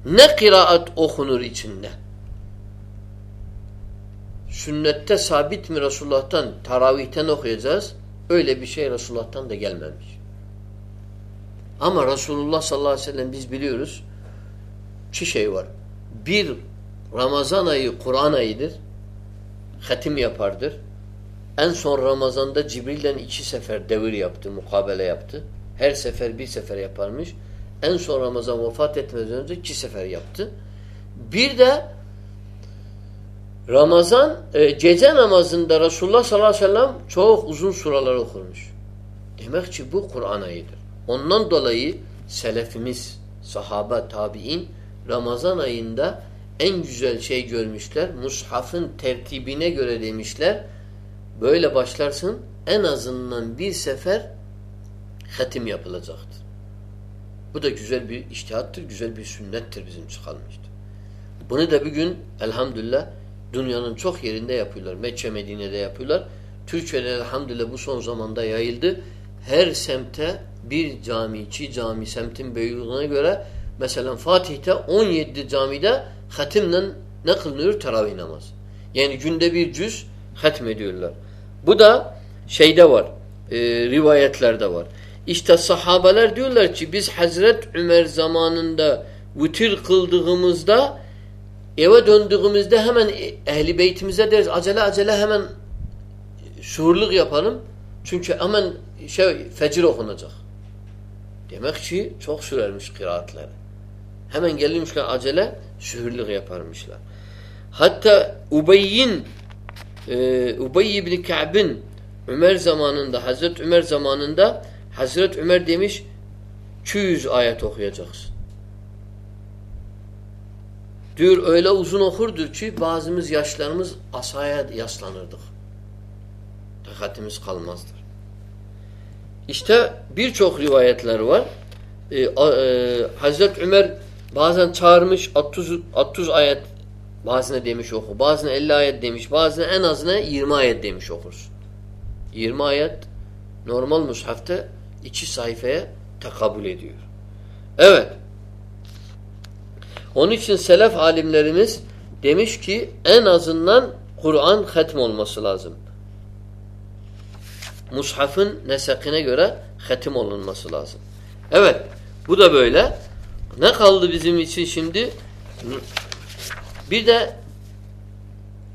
ne kıraat okunur içinde? Sünnette sabit mi Resulullah'tan, taravihten okuyacağız? Öyle bir şey Resulullah'tan da gelmemiş. Ama Resulullah sallallahu aleyhi ve sellem biz biliyoruz, iki şey var. Bir, Ramazan ayı Kur'an ayıdır. Hatim yapardır. En son Ramazan'da Cibril'den iki sefer devir yaptı, mukabele yaptı. Her sefer bir sefer yaparmış. En son Ramazan vefat etmeden önce iki sefer yaptı. Bir de Ramazan e, gece namazında Resulullah sallallahu aleyhi ve sellem çok uzun suralar okurmuş. Demek ki bu Kur'an ayıdır. Ondan dolayı selefimiz, sahabe, tabi'in Ramazan ayında en güzel şey görmüşler. Mushafın tertibine göre demişler. Böyle başlarsın en azından bir sefer hatim yapılacaktır. Bu da güzel bir iştihattır, güzel bir sünnettir bizim çıkarmıştır. Bunu da bir gün elhamdülillah dünyanın çok yerinde yapıyorlar. Mekke Medine'de yapıyorlar. Türkiye'de elhamdülillah bu son zamanda yayıldı. Her semte bir cami, iki cami semtin büyüklüğüne göre mesela Fatih'te 17 camide hatimle ne kılınıyor? Teravih namazı. Yani günde bir cüz hatmediyorlar. Bu da şeyde var. E, rivayetlerde var. İşte sahabeler diyorlar ki biz Hazret Ömer zamanında vitir kıldığımızda eve döndüğümüzde hemen ehli beytimize deriz acele acele hemen şuurluk yapalım. Çünkü hemen şey fecir okunacak. Demek ki çok sürermiş kıraatları. Hemen gelmişken acele şuurluk yaparmışlar. Hatta Ubey'in e, Ubey ibn Ka'b'in Ömer zamanında, Hazreti Ömer zamanında Hazreti Ömer demiş 200 ayet okuyacaksın. Diyor öyle uzun okurdur ki bazımız yaşlarımız asaya yaslanırdık. Takatimiz kalmazdır. İşte birçok rivayetler var. Ee, e, Hazreti Ömer bazen çağırmış 30, 30 ayet bazına demiş oku. Bazına 50 ayet demiş. Bazına en azına 20 ayet demiş okursun. 20 ayet normal mushafta iki sayfaya tekabül ediyor. Evet. Onun için selef alimlerimiz demiş ki en azından Kur'an hatm olması lazım. Mushafın nesakine göre hatim olunması lazım. Evet. Bu da böyle. Ne kaldı bizim için şimdi? Bir de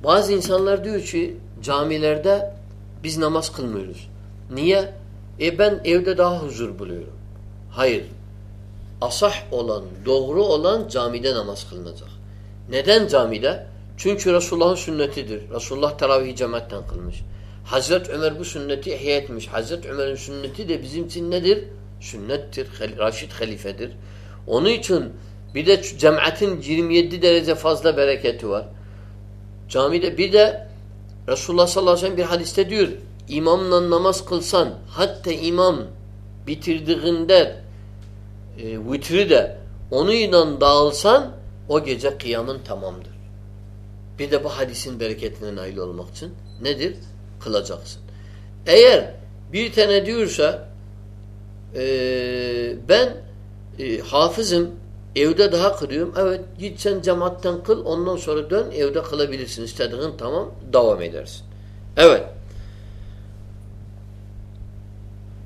bazı insanlar diyor ki camilerde biz namaz kılmıyoruz. Niye? E ben evde daha huzur buluyorum. Hayır. Asah olan, doğru olan camide namaz kılınacak. Neden camide? Çünkü Resulullah'ın sünnetidir. Resulullah teravih cemaatten kılmış. Hazret Ömer bu sünneti ihya etmiş. Hazret Ömer'in sünneti de bizim için nedir? Sünnettir. Raşid halifedir. Onun için bir de cemaatin 27 derece fazla bereketi var. Camide bir de Resulullah sallallahu aleyhi ve sellem bir hadiste diyor imamla namaz kılsan hatta imam bitirdiğinde e, vitri de onu inan dağılsan o gece kıyamın tamamdır. Bir de bu hadisin bereketine nail olmak için nedir? Kılacaksın. Eğer bir tane diyorsa e, ben e, hafızım evde daha kılıyorum. Evet git sen cemaatten kıl ondan sonra dön evde kılabilirsin. İstediğin tamam devam edersin. Evet.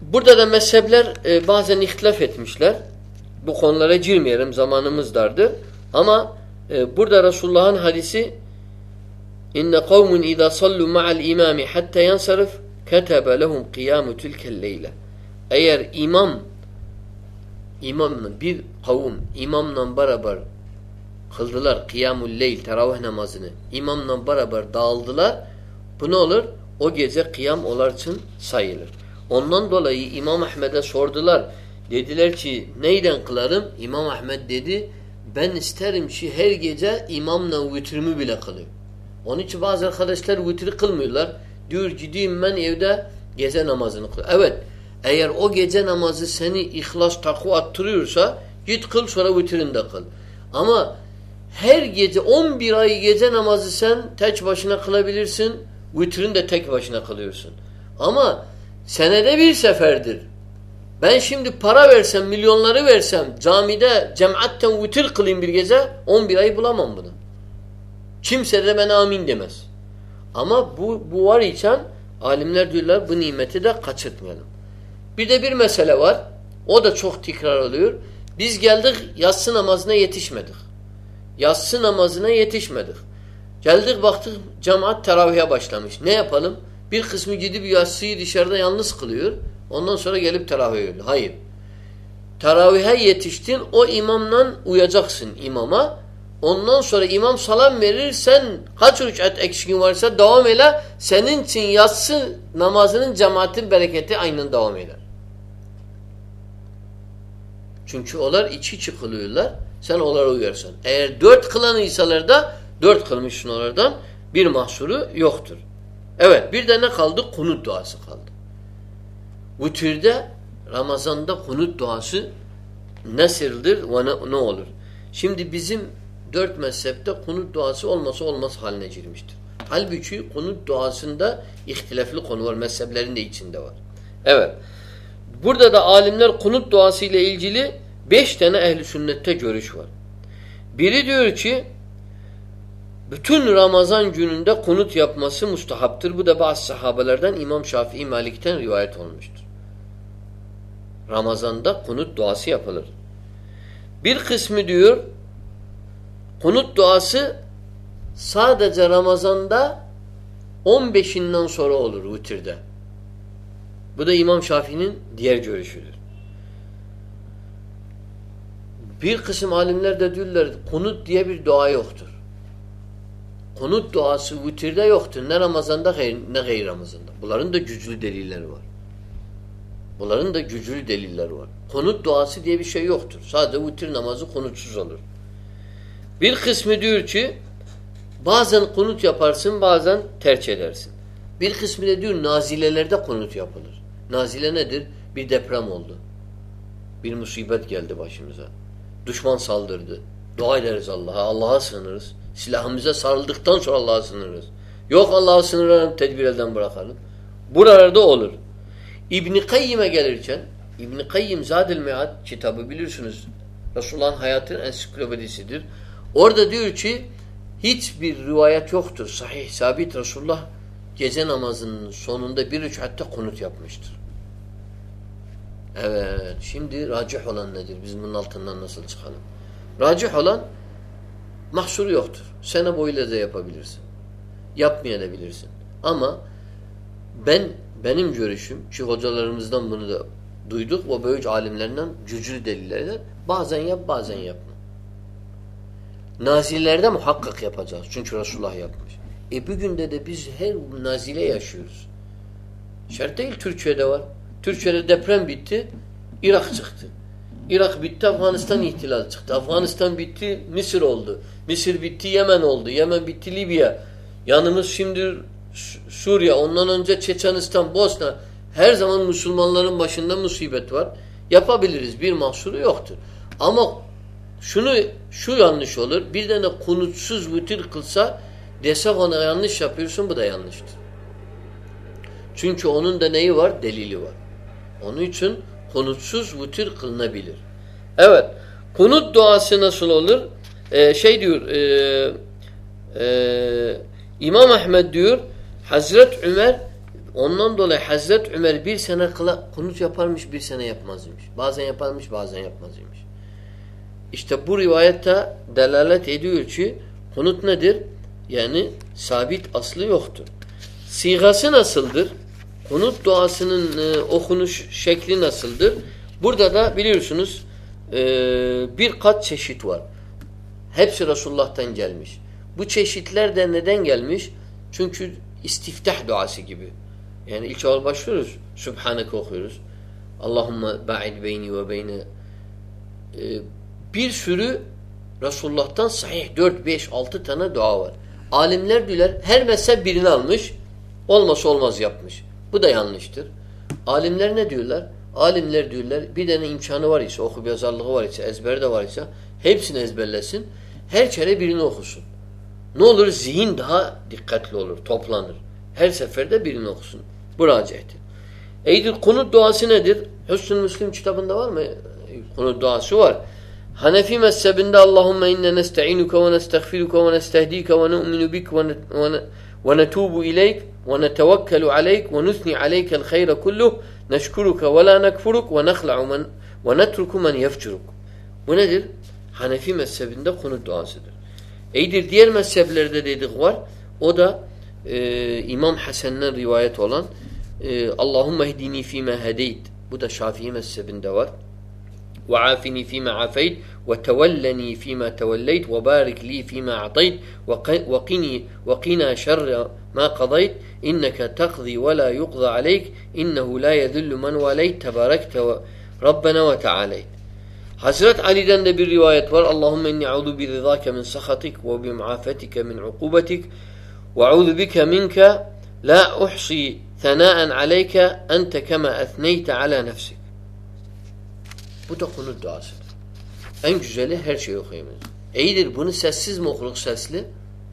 Burada da mezhepler e, bazen ihtilaf etmişler. Bu konulara girmeyelim zamanımız dardı. Ama e, burada Resulullah'ın hadisi İnne kavmun izâ sallu ma'al imami hatta yansarif ketebe lehum kıyamu tilkel leyle. Eğer imam imamla bir kavim imamla beraber kıldılar kıyamul leyl teravih namazını imamla beraber dağıldılar bu ne olur? O gece kıyam onlar için sayılır. Ondan dolayı İmam Ahmed'e sordular. Dediler ki neyden kılarım? İmam Ahmed dedi ben isterim ki her gece imamla vitrimi bile kılayım. Onun için bazı arkadaşlar vitri kılmıyorlar. Diyor gideyim ben evde gece namazını kıl. Evet eğer o gece namazı seni ihlas takva attırıyorsa git kıl sonra vitrini de kıl. Ama her gece 11 ay gece namazı sen tek başına kılabilirsin. Vitrini de tek başına kılıyorsun. Ama senede bir seferdir. Ben şimdi para versem, milyonları versem, camide cemaatten vitir kılayım bir gece, 11 ay bulamam bunu. Kimse de ben amin demez. Ama bu, bu var için alimler diyorlar bu nimeti de kaçırtmayalım. Bir de bir mesele var. O da çok tekrar oluyor. Biz geldik yatsı namazına yetişmedik. Yatsı namazına yetişmedik. Geldik baktık cemaat teravihe başlamış. Ne yapalım? Bir kısmı gidip yatsıyı dışarıda yalnız kılıyor. Ondan sonra gelip teravih yolluyor. Hayır. Teravihe yetiştin o imamla uyacaksın imama. Ondan sonra imam salam verir sen kaç rükat eksikin varsa devam ele. Senin için yatsı namazının cemaatin bereketi aynen devam eder. Çünkü onlar içi çıkılıyorlar. Sen onlara uyarsan. Eğer dört kılan insanlar da dört kılmışsın onlardan bir mahsuru yoktur. Evet bir de ne kaldı? Kunut duası kaldı. Vütürde Ramazan'da kunut duası nasıldır ve ne, ne olur? Şimdi bizim dört mezhepte kunut duası olması olmaz haline girmiştir. Halbuki kunut duasında ihtilaflı konu var. Mezheplerin de içinde var. Evet. Burada da alimler kunut duası ile ilgili beş tane ehli sünnette görüş var. Biri diyor ki bütün Ramazan gününde kunut yapması mustahaptır. Bu da bazı sahabelerden İmam Şafii Malik'ten rivayet olmuştur. Ramazanda kunut duası yapılır. Bir kısmı diyor kunut duası sadece Ramazanda 15'inden sonra olur vitirde. Bu da İmam Şafii'nin diğer görüşüdür. Bir kısım alimler de diyorlar kunut diye bir dua yoktur. Kunut duası vitirde yoktur. Ne Ramazan'da ne gayr Ramazan'da. Bunların da güçlü delilleri var. Bunların da güçlü delilleri var. Kunut duası diye bir şey yoktur. Sadece vitir namazı kunutsuz olur. Bir kısmı diyor ki bazen kunut yaparsın bazen terç edersin. Bir kısmı da diyor nazilelerde kunut yapılır. Nazile nedir? Bir deprem oldu. Bir musibet geldi başımıza. Düşman saldırdı. Dua ederiz Allah'a. Allah'a sığınırız. Silahımıza sarıldıktan sonra Allah'a sığınırız. Yok Allah'a sığınıralım, tedbir elden bırakalım. Buralarda olur. İbn-i Kayyim'e gelirken İbn-i Kayyim Zadil Mead kitabı bilirsiniz. Resulullah'ın hayatının ensiklopedisidir. Orada diyor ki hiçbir rivayet yoktur. Sahih, sabit Resulullah gece namazının sonunda bir üç hatta konut yapmıştır. Evet. Şimdi racih olan nedir? Biz bunun altından nasıl çıkalım? Racih olan mahsuru yoktur. Sene boyuyla da yapabilirsin. Yapmayabilirsin. Ama ben benim görüşüm ki hocalarımızdan bunu da duyduk ve böyük alimlerinden cücül delillerden bazen yap bazen yapma. Nazilerde muhakkak yapacağız. Çünkü Resulullah yapmış. E bugün de de biz her nazile yaşıyoruz. Şart değil Türkiye'de var. Türkiye'de deprem bitti, Irak çıktı. Irak bitti, Afganistan ihtilal çıktı. Afganistan bitti, Mısır oldu. Mısır bitti, Yemen oldu. Yemen bitti, Libya. Yanımız şimdi Suriye, ondan önce Çeçenistan, Bosna. Her zaman Müslümanların başında musibet var. Yapabiliriz. Bir mahsuru yoktur. Ama şunu şu yanlış olur. Bir tane kunutsuz vitir kılsa desek ona yanlış yapıyorsun bu da yanlıştır. Çünkü onun da neyi var? Delili var. Onun için kunutsuz vitir kılınabilir. Evet. Kunut duası nasıl olur? Ee, şey diyor e, e, İmam Ahmed diyor Hazret Ömer ondan dolayı Hazret Ömer bir sene kıla, kunut yaparmış bir sene yapmazmış. Bazen yaparmış bazen yapmazmış. İşte bu rivayette delalet ediyor ki kunut nedir? Yani sabit aslı yoktur. Sigası nasıldır? Kunut duasının e, okunuş şekli nasıldır? Burada da biliyorsunuz e, bir kat çeşit var. Hepsi Resulullah'tan gelmiş. Bu çeşitler de neden gelmiş? Çünkü istiftah duası gibi. Yani ilk olarak başlıyoruz. Subhaneke okuyoruz. Allahümme ba'id beyni ve beyne e, bir sürü Resulullah'tan sahih 4, 5, 6 tane dua var. Alimler diyorlar her mezhep birini almış olmasa olmaz yapmış. Bu da yanlıştır. Alimler ne diyorlar? Alimler diyorlar bir tane imkanı var ise, okuyup yazarlığı var ise, ezberi de var ise hepsini ezberlesin. Her kere birini okusun. Ne olur? Zihin daha dikkatli olur, toplanır. Her seferde birini okusun. Bu racihtir. Eydir kunut duası nedir? Hüsnü Müslim kitabında var mı? Kunut duası var. Hanefi mezhebinde Allahümme inne nesta'inuka ve nestağfiruka ve nestehdika ve nu'minu bik ve netubu ileyk ve netevekkelu aleyk ve nusni aleykel hayra kulluh neşkuruka ve la nekfuruk ve nekhla'u men ve netruku men yefcuruk. Bu nedir? Hanefi mezhebinde kunut duasıdır. Eydir diğer mezheplerde dedik var. O da e, İmam Hasan'dan rivayet olan e, Allahümme hdini fîme hedeyt. Bu da Şafii mezhebinde var. وعافني فيما عافيت وتولني فيما توليت وبارك لي فيما أعطيت وقني وقنا شر ما قضيت. إنك تقضي ولا يقضى عليك إنه لا يذل من وليت تباركت ربنا وتعاليت. حضرت علي دند بر روایت اللهم إني أعوذ برضاك من سخطك وبمعافتك من عقوبتك وأعوذ بك منك لا أحصي ثناء عليك أنت كما أثنيت على نفسك. Bu da kunut duasıdır. En güzeli her şeyi okuyabilir. İyidir bunu sessiz mi okuruk sesli?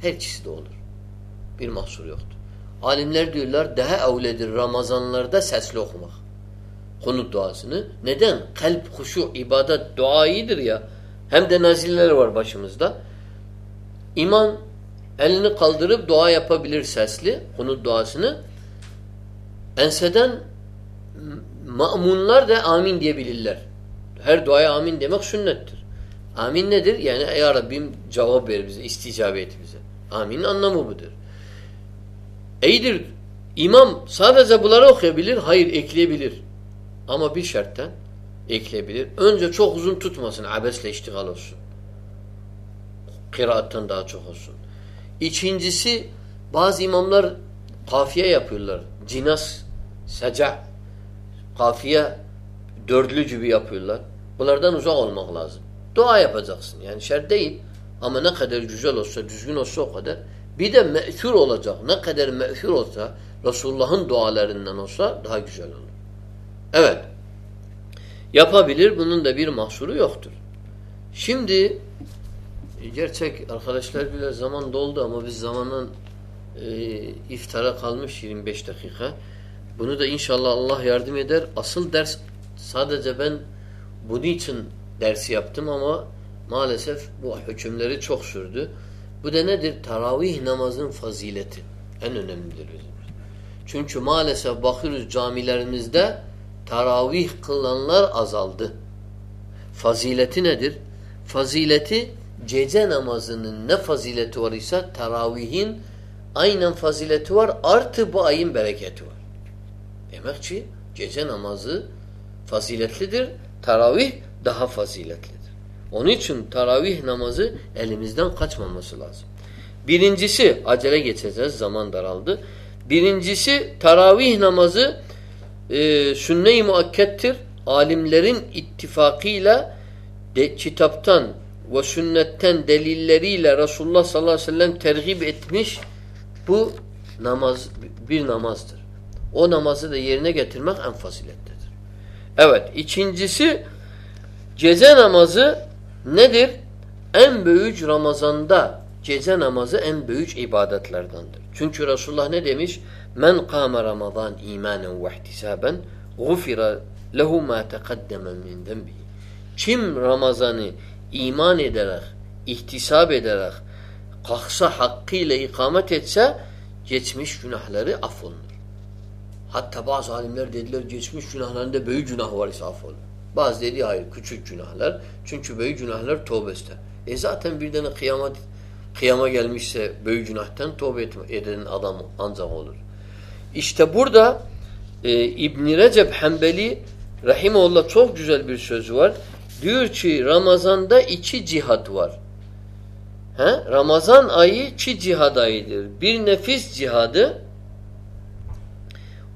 Her ikisi de olur. Bir mahsur yoktur. Alimler diyorlar daha evledir Ramazanlarda sesli okumak. Kunut duasını. Neden? Kalp, huşu, ibadet, dua iyidir ya. Hem de naziler var başımızda. İman elini kaldırıp dua yapabilir sesli. Kunut duasını. Enseden ma'munlar da amin diyebilirler. Her duaya amin demek sünnettir. Amin nedir? Yani ya Rabbim cevap ver bize, isticabe et bize. Aminin anlamı budur. İyidir. İmam sadece bunları okuyabilir, hayır ekleyebilir. Ama bir şarttan ekleyebilir. Önce çok uzun tutmasın, abesle iştigal olsun. Kıraattan daha çok olsun. İkincisi bazı imamlar kafiye yapıyorlar. Cinas, seca, kafiye dörtlü gibi yapıyorlar. Bunlardan uzak olmak lazım. Dua yapacaksın. Yani şart değil. Ama ne kadar güzel olsa, düzgün olsa o kadar. Bir de me'thur olacak. Ne kadar me'thur olsa, Resulullah'ın dualarından olsa daha güzel olur. Evet. Yapabilir. Bunun da bir mahsuru yoktur. Şimdi gerçek arkadaşlar bile zaman doldu ama biz zamanın e, iftara kalmış 25 dakika. Bunu da inşallah Allah yardım eder. Asıl ders sadece ben bunun için dersi yaptım ama maalesef bu hükümleri çok sürdü. Bu da nedir? Taravih namazın fazileti. En önemlidir bizim. Çünkü maalesef bakıyoruz camilerimizde taravih kılanlar azaldı. Fazileti nedir? Fazileti gece namazının ne fazileti var ise taravihin aynen fazileti var artı bu ayın bereketi var. Demek ki gece namazı faziletlidir. Taravih daha faziletlidir. Onun için taravih namazı elimizden kaçmaması lazım. Birincisi acele geçeceğiz zaman daraldı. Birincisi taravih namazı e, sünne-i muakkettir. Alimlerin ittifakıyla de, kitaptan ve sünnetten delilleriyle Resulullah sallallahu aleyhi ve sellem tergib etmiş bu namaz bir namazdır. O namazı da yerine getirmek en faziletlidir. Evet. ikincisi ceze namazı Nedir? En büyük Ramazan'da gece namazı en büyük ibadetlerdendir. Çünkü Resulullah ne demiş? Men kâme Ramazan imanen ve ihtisaben gufira lehu ma teqaddeme min dembihi. Kim Ramazan'ı iman ederek, ihtisap ederek kalksa hakkıyla ikamet etse geçmiş günahları affolunur. Hatta bazı alimler dediler geçmiş günahlarında büyük günah var ise affolunur. Bazı dedi hayır küçük günahlar. Çünkü büyük günahlar tövbe ister. E zaten bir tane kıyamet kıyama gelmişse büyük günahtan tövbe eden adam ancak olur. İşte burada e, İbn Recep Hanbeli Rahimullah çok güzel bir sözü var. Diyor ki Ramazan'da iki cihat var. He? Ramazan ayı iki cihad ayıdır. Bir nefis cihadı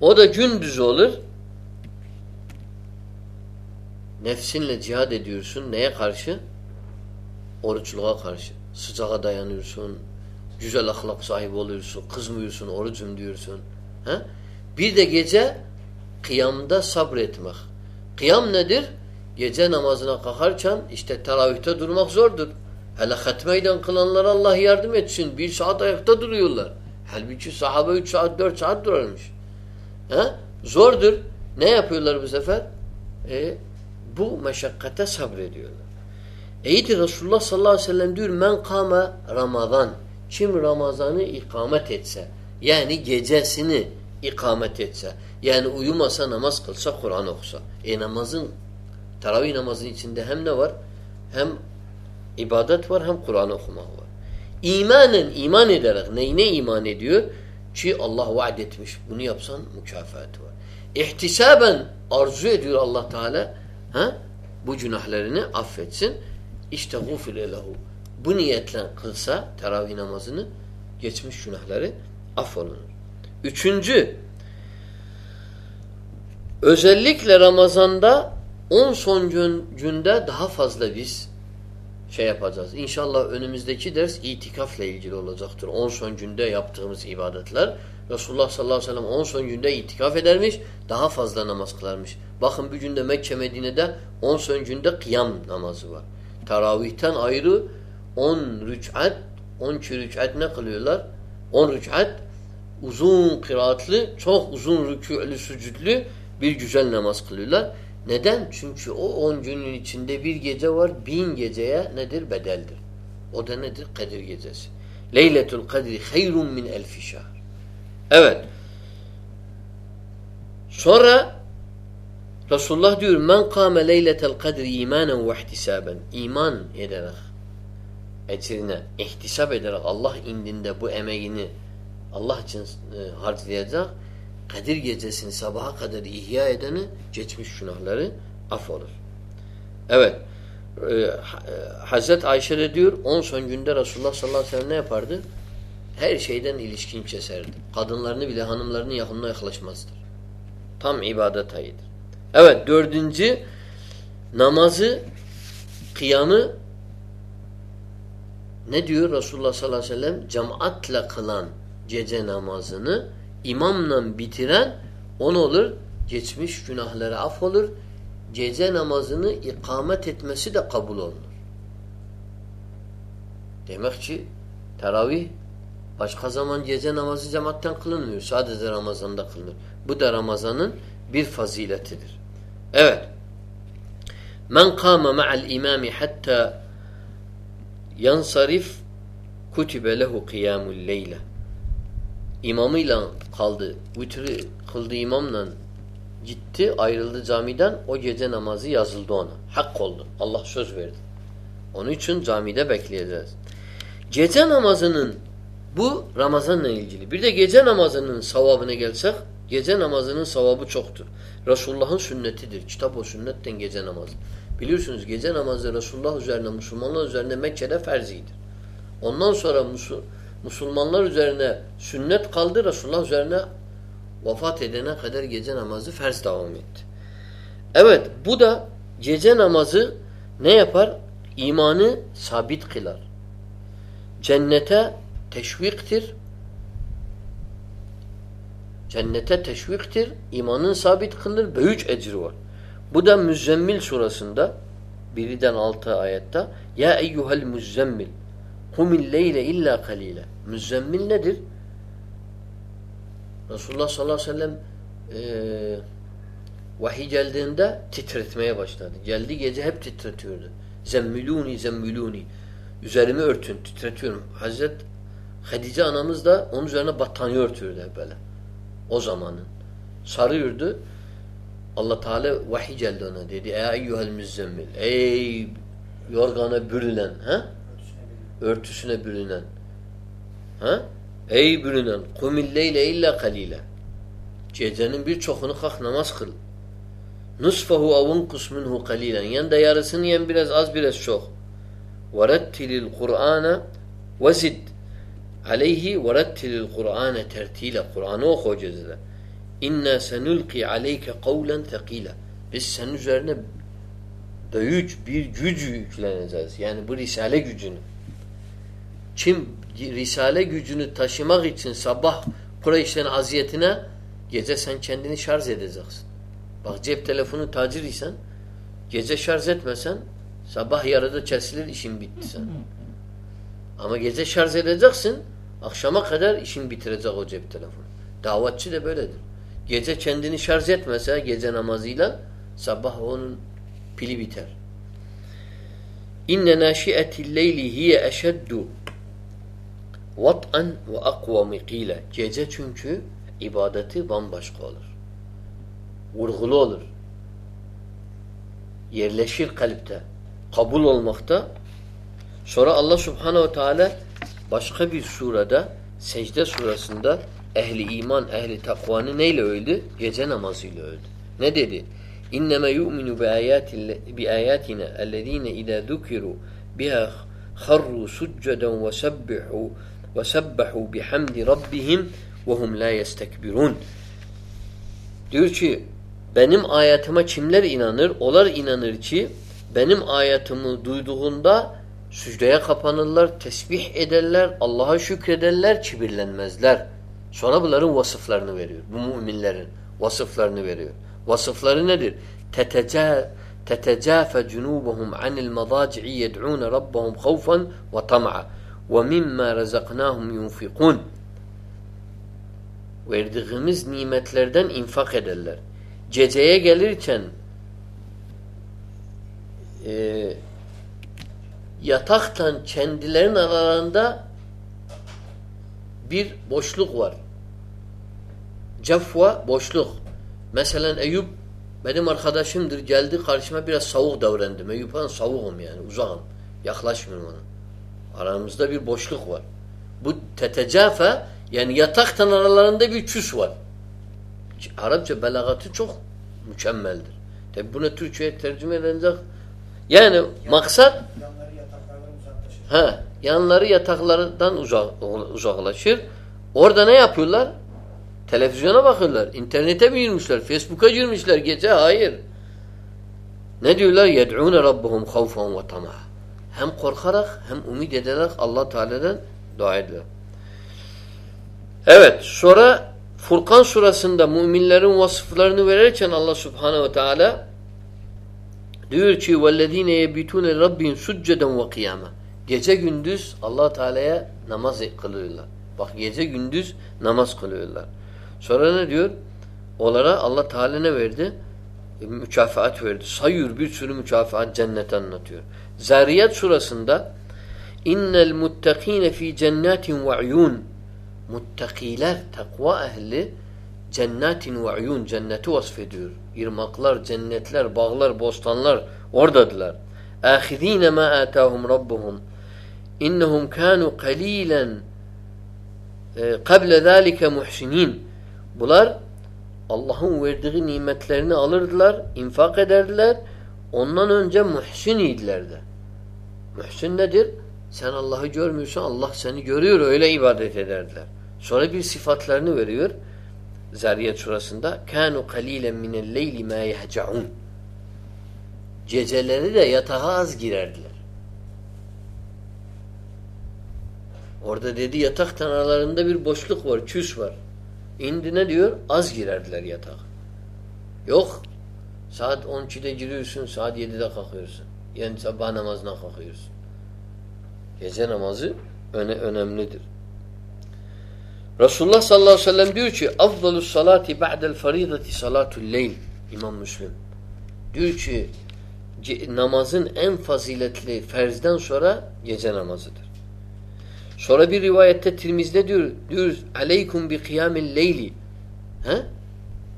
o da gündüz olur. Nefsinle cihad ediyorsun. Neye karşı? Oruçluğa karşı. Sıcağa dayanıyorsun. Güzel ahlak sahibi oluyorsun. Kızmıyorsun. Orucum diyorsun. He? Bir de gece kıyamda sabretmek. Kıyam nedir? Gece namazına kalkarken işte teravihte durmak zordur. Hele hatmeyden kılanlara Allah yardım etsin. Bir saat ayakta duruyorlar. Halbuki sahabe üç saat dört saat durarmış. He? Zordur. Ne yapıyorlar bu sefer? E, bu meşakkate sabrediyorlar. Eğitir Resulullah sallallahu aleyhi ve sellem diyor men kâme Ramazan. Kim Ramazan'ı ikamet etse yani gecesini ikamet etse yani uyumasa namaz kılsa Kur'an okusa. E namazın Teravih namazının içinde hem ne var? Hem ibadet var hem Kur'an okumak var. İmanen iman ederek neyine iman ediyor? Ki Allah vaat etmiş. Bunu yapsan mükafatı var. İhtisaben arzu ediyor Allah Teala ha? bu günahlarını affetsin. İşte gufile lehu. Bu niyetle kılsa teravih namazını geçmiş günahları affolunur. Üçüncü özellikle Ramazan'da 10 son gün, günde daha fazla biz şey yapacağız. İnşallah önümüzdeki ders itikafla ilgili olacaktır. 10 son günde yaptığımız ibadetler. Resulullah sallallahu aleyhi ve sellem 10 son günde itikaf edermiş. Daha fazla namaz kılarmış. Bakın bir günde Mekke Medine'de 10 son günde kıyam namazı var. Taravihten ayrı 10 rüçat 12 rüçat ne kılıyorlar? 10 rüçat uzun kıraatlı, çok uzun rükû'lü, sücudlu bir güzel namaz kılıyorlar. Neden? Çünkü o on günün içinde bir gece var, bin geceye nedir? Bedeldir. O da nedir? Kadir gecesi. Leyletul kadri hayrun min elfi şahr. Evet. Sonra Resulullah diyor men kâme leyletel kadri imanen ve ihtisaben. İman ederek ecrine ihtisap ederek Allah indinde bu emeğini Allah için e, harcayacak Kadir gecesini sabaha kadar ihya edeni geçmiş günahları affolur. Evet. E, Hazret Ayşe de diyor 10 son günde Resulullah sallallahu aleyhi ve sellem ne yapardı? Her şeyden ilişkin keserdi. Kadınlarını bile hanımlarının yakınına yaklaşmazdır. Tam ibadet ayıdır. Evet dördüncü namazı kıyamı ne diyor Resulullah sallallahu aleyhi ve sellem? Cemaatle kılan gece namazını imamla bitiren on olur, geçmiş günahları af olur, gece namazını ikamet etmesi de kabul olunur. Demek ki teravih başka zaman gece namazı cemaatten kılınmıyor. Sadece Ramazan'da kılınır. Bu da Ramazan'ın bir faziletidir. Evet. Men kâme ma'al imami hatta yansarif kutibe lehu kıyamul leyle imamıyla kaldı. Vitri kıldı imamla gitti, ayrıldı camiden. O gece namazı yazıldı ona. Hak oldu. Allah söz verdi. Onun için camide bekleyeceğiz. Gece namazının bu Ramazanla ilgili. Bir de gece namazının savabına gelsek, gece namazının savabı çoktur. Resulullah'ın sünnetidir. Kitap o sünnetten gece namazı. Biliyorsunuz gece namazı Resulullah üzerine, Müslümanlar üzerine Mekke'de ferzidir. Ondan sonra Müslüman Müslümanlar üzerine sünnet kaldı. Resulullah üzerine vefat edene kadar gece namazı ferz devam etti. Evet bu da gece namazı ne yapar? İmanı sabit kılar. Cennete teşviktir. Cennete teşviktir. İmanın sabit kılır. Büyük ecri var. Bu da Müzzemmil surasında biriden altı ayette Ya eyyuhel muzzemmil kumil leyle illa kalile. Müzzemmil nedir? Resulullah sallallahu aleyhi ve sellem e, vahiy geldiğinde titretmeye başladı. Geldi gece hep titretiyordu. Zemmiluni zemmiluni. Üzerimi örtün, titretiyorum. Hazret Hadice anamız da onun üzerine battaniye örtüyordu böyle. O zamanın. Sarıyordu. Allah Teala vahiy geldi ona dedi. Ey eyyuhel müzzemmil. Ey yorgana bürünen. Ha? Örtüsüne bürünen. Ha? Ey bürünen. Kumil leyle illa kalile. Gecenin birçokunu kalk namaz kıl. Nusfahu avun kusminhu kalilen. Yen de yarısını yen biraz az biraz çok. Verettilil Kur'ana vezid aleyhi verettilil Kur'ane tertile. Kur'an'ı oku cezede. İnna senulki aleyke kavlen tekila. Biz senin üzerine büyük bir gücü yükleneceğiz. Yani bu risale gücünü. Kim risale gücünü taşımak için sabah Kureyş'in aziyetine gece sen kendini şarj edeceksin. Bak cep telefonu tacir isen gece şarj etmesen sabah yarıda kesilir işin bitti sen. Ama gece şarj edeceksin akşama kadar işin bitirecek o cep telefonu. Davetçi de böyledir. Gece kendini şarj etmese gece namazıyla sabah onun pili biter. İnne naşi'etil leyli hiye eşeddu vat'an ve akvamu qile. Gece çünkü ibadeti bambaşka olur. Vurgulu olur. Yerleşir kalpte. Kabul olmakta. Sonra Allah subhanehu ve teala başka bir surada secde surasında ehli iman, ehli takvanı neyle öldü? Gece namazıyla öldü. Ne dedi? İnneme yu'minu bi ayatina ellezine idâ dukiru biha harru succeden ve sebbihu ve sebbahu bihamdi rabbihim ve hum. Diyor ki benim ayetime kimler inanır? Olar inanır ki benim ayetimi duyduğunda sücdeye kapanırlar, tesbih ederler, Allah'a şükrederler, kibirlenmezler. Sonra bunların vasıflarını veriyor. Bu müminlerin vasıflarını veriyor. Vasıfları nedir? Tetece tetecefe cunubuhum anil madaci'i yed'un rabbahum havfan ve tam'a. وَمِمَّا رَزَقْنَاهُمْ يُنْفِقُونَ Verdiğimiz nimetlerden infak ederler. Geceye gelirken e, yataktan kendilerin aralarında bir boşluk var. Cefva boşluk. Mesela Eyüp benim arkadaşımdır. Geldi karşıma biraz savuk davrandım. Eyüp'e savukum yani uzağım. Yaklaşmıyorum ona. Aramızda bir boşluk var. Bu tetecafe yani yataktan aralarında bir küs var. Arapça belagatı çok mükemmeldir. Tabi buna Türkçe'ye tercüme edilecek. Yani Yan, maksat yanları yataklardan uzaklaşır. Ha, yanları yataklardan uzak, uzaklaşır. Orada ne yapıyorlar? Televizyona bakıyorlar. İnternete mi girmişler? Facebook'a girmişler gece? Hayır. Ne diyorlar? يَدْعُونَ رَبَّهُمْ خَوْفًا وَطَمَعًا hem korkarak hem umut ederek Allah Teala'dan dua ediyor. Evet, sonra Furkan surasında müminlerin vasıflarını verirken Allah Subhanahu ve Teala diyor ki وَالَّذ۪ينَ يَبِيتُونَ لِرَبِّهِمْ سُجَّدًا وَقِيَامًا Gece gündüz Allah Teala'ya namaz kılıyorlar. Bak gece gündüz namaz kılıyorlar. Sonra ne diyor? Onlara Allah Teala ne verdi? Mükafat verdi. Sayıyor bir sürü mükafat cennet anlatıyor. Zariyat surasında innel muttakine fi cennetin ve uyun muttakiler, takva ehli cennetin ve uyun cenneti vasfediyor. İrmaklar, cennetler, bağlar, bostanlar oradadılar. Ahidine ma atahum rabbuhum innehum kanu qalilan kable zalike muhsinin. Bunlar Allah'ın verdiği nimetlerini alırdılar, infak ederdiler. Ondan önce muhsin idilerdi. Mühsin nedir? Sen Allah'ı görmüyorsan Allah seni görüyor öyle ibadet ederdiler. Sonra bir sıfatlarını veriyor. Zariyet surasında kanu qalilen minel leyli ma yehcaun. Geceleri de yatağa az girerdiler. Orada dedi yatak aralarında bir boşluk var, küs var. İndi ne diyor? Az girerdiler yatağa. Yok. Saat 12'de giriyorsun, saat 7'de kalkıyorsun. Yani sabah namazına kalkıyorsun. Gece namazı öne, önemlidir. Resulullah sallallahu aleyhi ve sellem diyor ki afdalus salati ba'del faridati salatul leyl İmam Müslim. Diyor ki namazın en faziletli ferzden sonra gece namazıdır. Sonra bir rivayette Tirmiz'de diyor, diyor aleykum bi kıyamil leyli. He?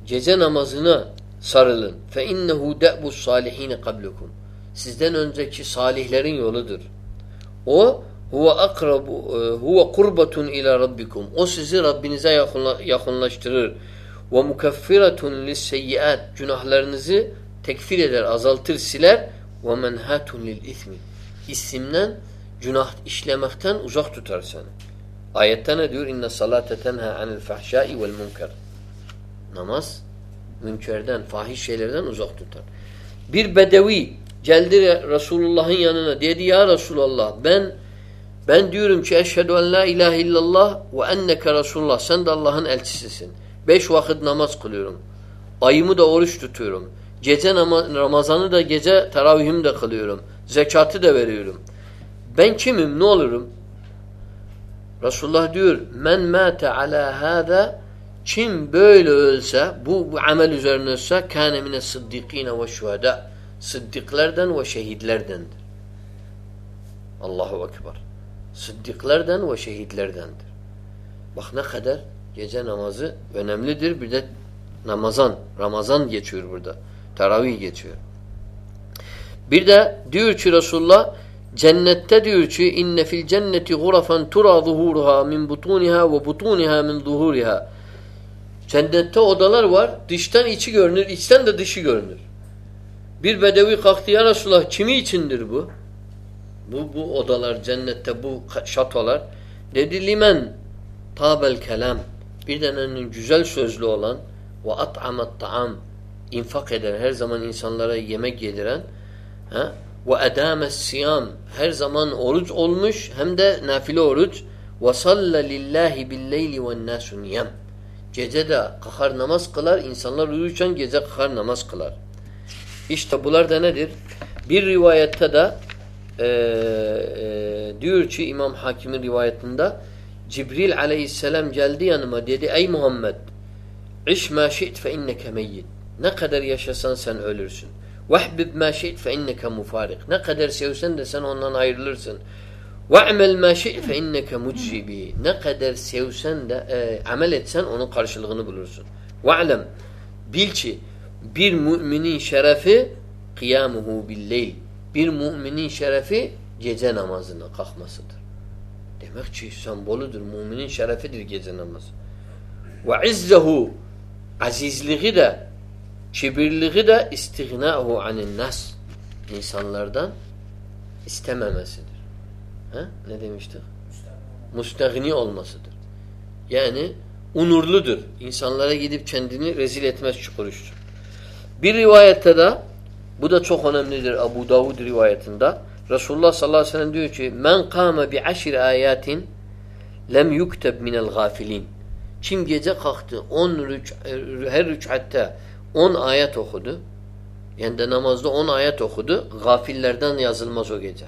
Gece namazına sarılın. Fe innehu de'bus salihine kablukum. Sizden önceki salihlerin yoludur. O huve akrabu huve kurbatun ila rabbikum. O sizi Rabbinize yakınlaştırır. Ve mukaffiratun lisseyyiat. Günahlarınızı tekfir eder, azaltır, siler. Ve menhatun lil ismi. İsimden günah işlemekten uzak tutar seni. Ayette ne diyor? İnne salate tenha anil fahşai vel münker. Namaz münkerden, fahiş şeylerden uzak tutar. Bir bedevi geldi Resulullah'ın yanına dedi ya Resulullah ben ben diyorum ki eşhedü en la ilahe illallah ve enneke Resulullah sen de Allah'ın elçisisin. Beş vakit namaz kılıyorum. Ayımı da oruç tutuyorum. Gece Ramazan'ı da gece teravihimi de kılıyorum. Zekatı da veriyorum. Ben kimim? Ne olurum? Resulullah diyor men mâte alâ hâdâ kim böyle ölse bu, bu amel üzerine ölse kâne mine sıddikîne ve şuhedâ sıddıklardan ve şehitlerdendir. Allahu Ekber. Sıddıklardan ve şehitlerdendir. Bak ne kadar gece namazı önemlidir. Bir de namazan, Ramazan geçiyor burada. Teravih geçiyor. Bir de diyor ki Resulullah Cennette diyor ki inne fil cenneti gurafen tura zuhuruha min butuniha ve butuniha min zuhuriha. Cennette odalar var. Dıştan içi görünür, içten de dışı görünür. Bir bedevi kalktı ya Resulullah kimi içindir bu? Bu bu odalar cennette bu şatolar. Dedi limen tabel kelam. Bir denenin güzel sözlü olan ve at'amet ta'am infak eden her zaman insanlara yemek yediren ha? ve edâmes siyam her zaman oruç olmuş hem de nafile oruç ve salle lillahi billeyli ve nâsu niyam gece de kalkar namaz kılar insanlar uyurken gece kalkar namaz kılar işte bunlar da nedir? Bir rivayette de e, e, diyor ki İmam Hakim'in rivayetinde Cibril aleyhisselam geldi yanıma dedi ey Muhammed iş ma şi't fe inneke meyyit. Ne kadar yaşasan sen ölürsün. Vehbib ma şi't fe inneke mufarik ne kadar sevsen de sen ondan ayrılırsın. Ve'mel ma şi't fe inneke mucibi ne kadar sevsen de e, amel etsen onun karşılığını bulursun. Ve'lem bil ki bir müminin şerefi kıyamuhu billeyl. Bir müminin şerefi gece namazına kalkmasıdır. Demek ki semboludur. Müminin şerefidir gece namazı. Ve izzehu azizliği de Kibirliği de istignahu anin nas. İnsanlardan istememesidir. Ha? Ne demiştik? Müstehni olmasıdır. Yani onurludur. İnsanlara gidip kendini rezil etmez çukuruştur. Bir rivayette de bu da çok önemlidir Abu Davud rivayetinde. Resulullah sallallahu aleyhi ve sellem diyor ki men kâme bi aşir ayatin lem yukteb minel gafilin. Kim gece kalktı on rüç, her rüçhatte 10 ayet okudu. Yani de namazda 10 ayet okudu. Gafillerden yazılmaz o gece.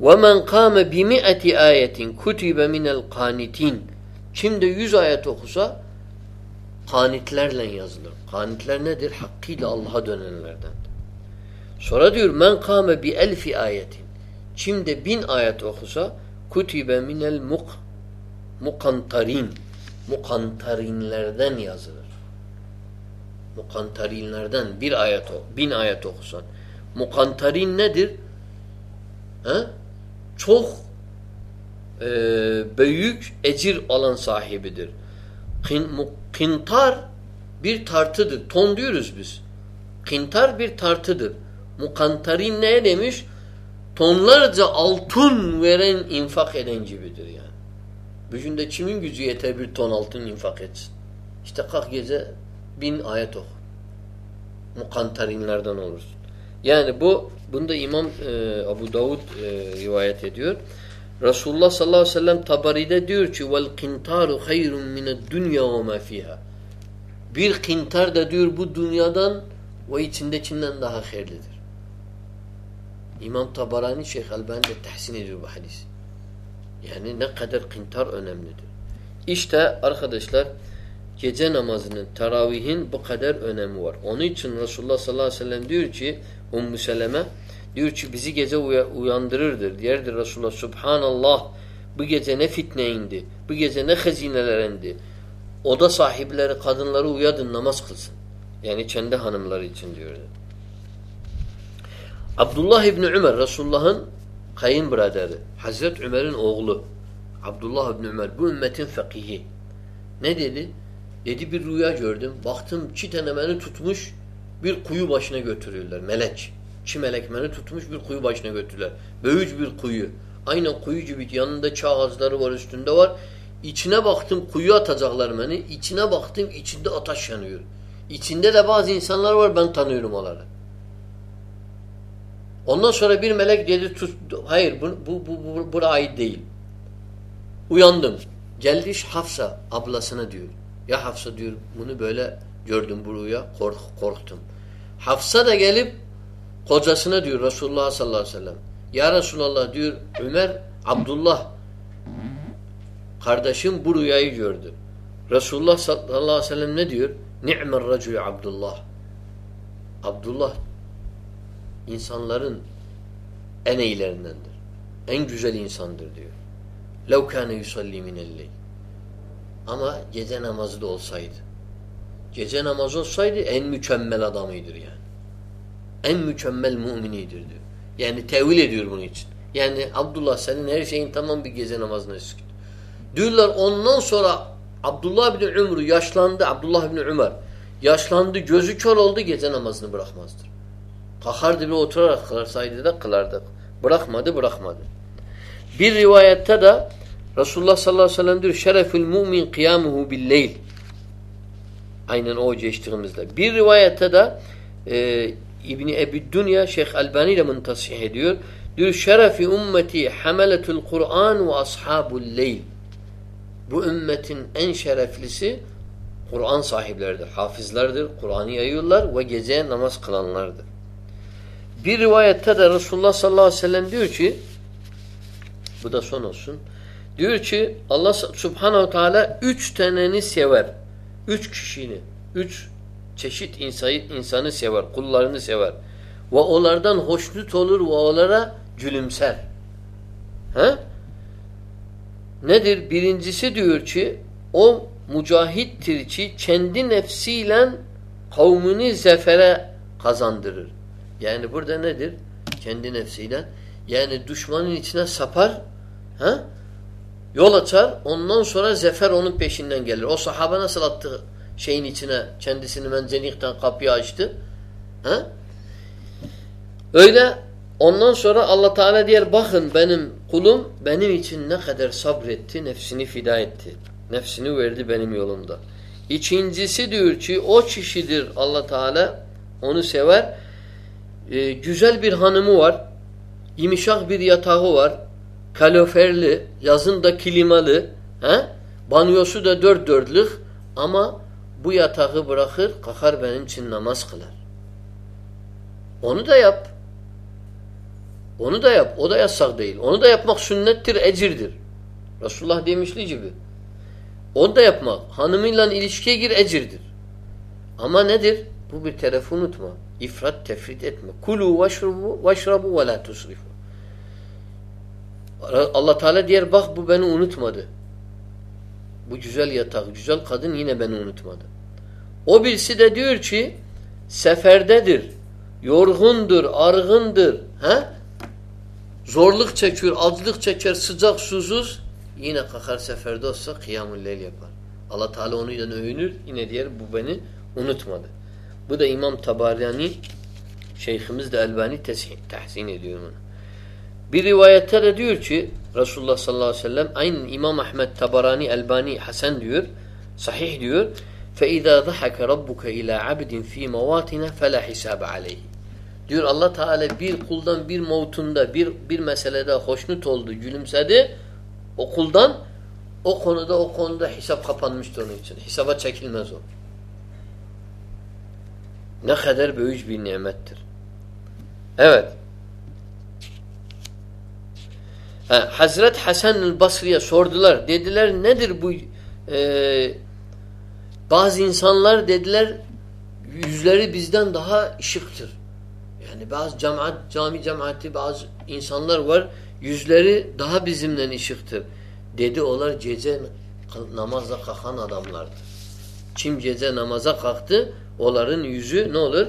وَمَنْ قَامَ بِمِئَةِ آيَةٍ كُتِبَ مِنَ الْقَانِتِينَ Kim de 100 ayet okusa kanitlerle yazılır. Kanitler nedir? Hakkıyla Allah'a dönenlerden. Sonra diyor men kâme bi elfi ayetin. Kim de bin ayet okusa kutibe minel muk mukantarin mukantarinlerden yazılır mukantarinlerden bir ayet o, bin ayet okusan. Mukantarin nedir? He? Çok e, büyük ecir alan sahibidir. Kin, kintar bir tartıdır. Ton diyoruz biz. Kintar bir tartıdır. Mukantarin ne demiş? Tonlarca altın veren infak eden gibidir yani. Bugün de kimin gücü yeter bir ton altın infak etsin? İşte kalk gece bin ayet oku. Mukantarinlerden olursun. Yani bu bunda İmam e, Abu Davud e, rivayet ediyor. Resulullah sallallahu aleyhi ve sellem Tabari'de diyor ki vel kintaru hayrun mined dunya ve ma fiha. Bir kintar da diyor bu dünyadan ve içindekinden daha hayırlıdır. İmam Tabarani Şeyh Albani de tahsin ediyor bu hadis. Yani ne kadar kıntar önemlidir. İşte arkadaşlar gece namazının, teravihin bu kadar önemi var. Onun için Resulullah sallallahu aleyhi ve sellem diyor ki Ümmü Seleme diyor ki bizi gece uyandırırdır. Diğerdir Resulullah Subhanallah bu gece ne fitne indi. Bu gece ne hazineler indi. Oda sahipleri kadınları uyadın namaz kılsın. Yani kendi hanımları için diyordu. Abdullah İbni Ömer Resulullah'ın kayınbiraderi. Hazret Ömer'in oğlu. Abdullah İbni Ömer bu ümmetin fakihi. Ne dedi? Dedi bir rüya gördüm. Baktım iki tane tutmuş bir kuyu başına götürüyorlar. Melek. İki melek beni tutmuş bir kuyu başına götürüyorlar. Böyüc bir kuyu. Aynen kuyu gibi yanında çağ ağızları var üstünde var. İçine baktım kuyu atacaklar beni. İçine baktım içinde ateş yanıyor. İçinde de bazı insanlar var ben tanıyorum onları. Ondan sonra bir melek dedi tut, hayır bu, bu, bu, bu buna ait değil. Uyandım. Geldi Hafsa ablasına diyor. Ya Hafsa diyor bunu böyle gördüm bu rüya kork, korktum. Hafsa da gelip kocasına diyor Resulullah sallallahu aleyhi ve sellem. Ya Resulallah diyor Ömer Abdullah Kardeşim bu rüyayı gördü. Resulullah sallallahu aleyhi ve sellem ne diyor? Ni'men racül Abdullah. Abdullah insanların en iyilerindendir. En güzel insandır diyor. Lev kâne yusalli minelley. Ama gece namazı da olsaydı. Gece namazı olsaydı en mükemmel adamıydır yani. En mükemmel müminidir diyor. Yani tevil ediyor bunun için. Yani Abdullah senin her şeyin tamam bir gece namazına çıkıyor. Diyorlar ondan sonra Abdullah bin Ömr'ü yaşlandı. Abdullah bin Ömer yaşlandı. Gözü kör oldu. Gece namazını bırakmazdır. Kalkardı bir oturarak kılarsaydı da kılardı. Bırakmadı bırakmadı. Bir rivayette de Resulullah sallallahu aleyhi ve sellem diyor şerefül mu'min kıyamuhu billeyl. Aynen o geçtiğimizde. Bir rivayette de e, İbni Ebi Dünya Şeyh Albani ile mıntasih ediyor. Diyor şerefi ümmeti hameletul Kur'an ve ashabul leyl. Bu ümmetin en şereflisi Kur'an sahipleridir, hafizlerdir, Kur'an'ı yayıyorlar ve gece namaz kılanlardır. Bir rivayette de Resulullah sallallahu aleyhi ve sellem diyor ki bu da son olsun. Diyor ki Allah subhanehu teala üç taneni sever. Üç kişini. Üç çeşit insanı, insanı sever. Kullarını sever. Ve onlardan hoşnut olur ve onlara gülümser. He? Nedir? Birincisi diyor ki o mücahittir ki kendi nefsiyle kavmini zefere kazandırır. Yani burada nedir? Kendi nefsiyle. Yani düşmanın içine sapar. Ha? Yol açar. Ondan sonra zefer onun peşinden gelir. O sahaba nasıl attı şeyin içine kendisini mencelikten kapıyı açtı? Ha? Öyle ondan sonra Allah Teala diyor bakın benim kulum benim için ne kadar sabretti, nefsini fida etti. Nefsini verdi benim yolumda. İkincisi diyor ki o kişidir Allah Teala onu sever e, güzel bir hanımı var. İmişak bir yatağı var. Kaloferli, yazında klimalı. He? Banyosu da dört dörtlük. Ama bu yatağı bırakır, kalkar benim için namaz kılar. Onu da yap. Onu da yap. O da yasak değil. Onu da yapmak sünnettir, ecirdir. Resulullah demişli gibi. Onu da yapmak. Hanımıyla ilişkiye gir, ecirdir. Ama nedir? Bu bir tarafı unutma. İfrat tefrit etme. Kulu veşrubu veşrabu ve la tusrifu. Allah Teala diyor bak bu beni unutmadı. Bu güzel yatak, güzel kadın yine beni unutmadı. O birisi de diyor ki seferdedir, yorgundur, argındır. He? Zorluk çekiyor, acılık çeker, sıcak, susuz. Yine kalkar seferde olsa kıyamul leyl yapar. Allah Teala onu övünür. Yine diyor bu beni unutmadı. Bu da İmam Tabarani Şeyhimiz de Elbani tahsin ediyor bunu. Bir rivayette de diyor ki Resulullah sallallahu aleyhi ve sellem aynı İmam Ahmet Tabarani Elbani Hasan diyor sahih diyor فَاِذَا ضَحَكَ رَبُّكَ اِلَى عَبْدٍ ف۪ي مَوَاتِنَ فَلَا حِسَابَ عَلَيْهِ Diyor Allah Teala bir kuldan bir mevtunda bir bir meselede hoşnut oldu, gülümsedi. O kuldan o konuda o konuda hesap kapanmıştır onun için. Hesaba çekilmez o. Ne kadar büyük bir nimettir. Evet. Ha, Hazret Hasan-ül Basri'ye sordular. Dediler nedir bu e, bazı insanlar dediler yüzleri bizden daha ışıktır. Yani bazı cemaat, cami cemaati bazı insanlar var yüzleri daha bizimle ışıktır. Dedi onlar gece namazla kalkan adamlardır. Kim gece namaza kalktı onların yüzü ne olur?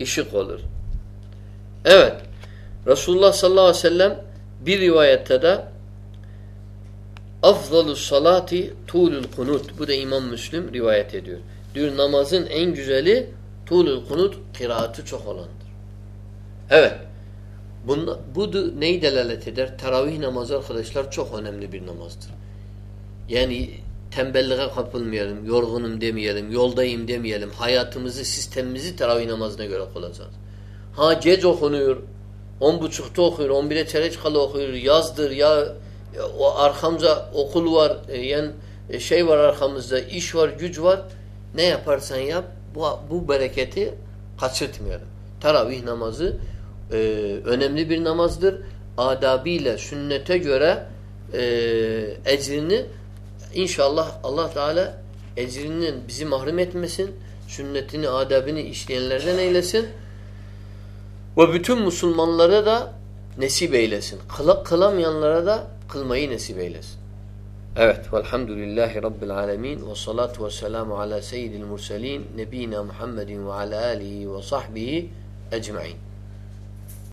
Işık olur. Evet. Resulullah sallallahu aleyhi ve sellem bir rivayette de afzalu salati tulul kunut. Bu da İmam Müslim rivayet ediyor. Diyor namazın en güzeli tulul kunut kıraatı çok olandır. Evet. Bunda, bu neyi delalet eder? Teravih namazı arkadaşlar çok önemli bir namazdır. Yani tembelliğe kapılmayalım, yorgunum demeyelim, yoldayım demeyelim. Hayatımızı, sistemimizi teravih namazına göre kullanacağız. Ha gece okunuyor, on buçukta okuyor, on bire çeyrek kala okuyor, yazdır ya o arkamızda okul var, e, yani e, şey var arkamızda, iş var, güç var. Ne yaparsan yap, bu, bu bereketi kaçırtmayalım. Teravih namazı e, önemli bir namazdır. Adabiyle, sünnete göre e, ecrini inşallah Allah Teala ecrinden bizi mahrum etmesin. Sünnetini, adabını işleyenlerden eylesin. Ve bütün Müslümanlara da nesip eylesin. Kıl, kılamayanlara da kılmayı nesip eylesin. Evet. Velhamdülillahi Rabbil alemin. Ve salatu ve selamu ala seyyidil murselin. Nebina Muhammedin ve ala alihi ve sahbihi ecmain.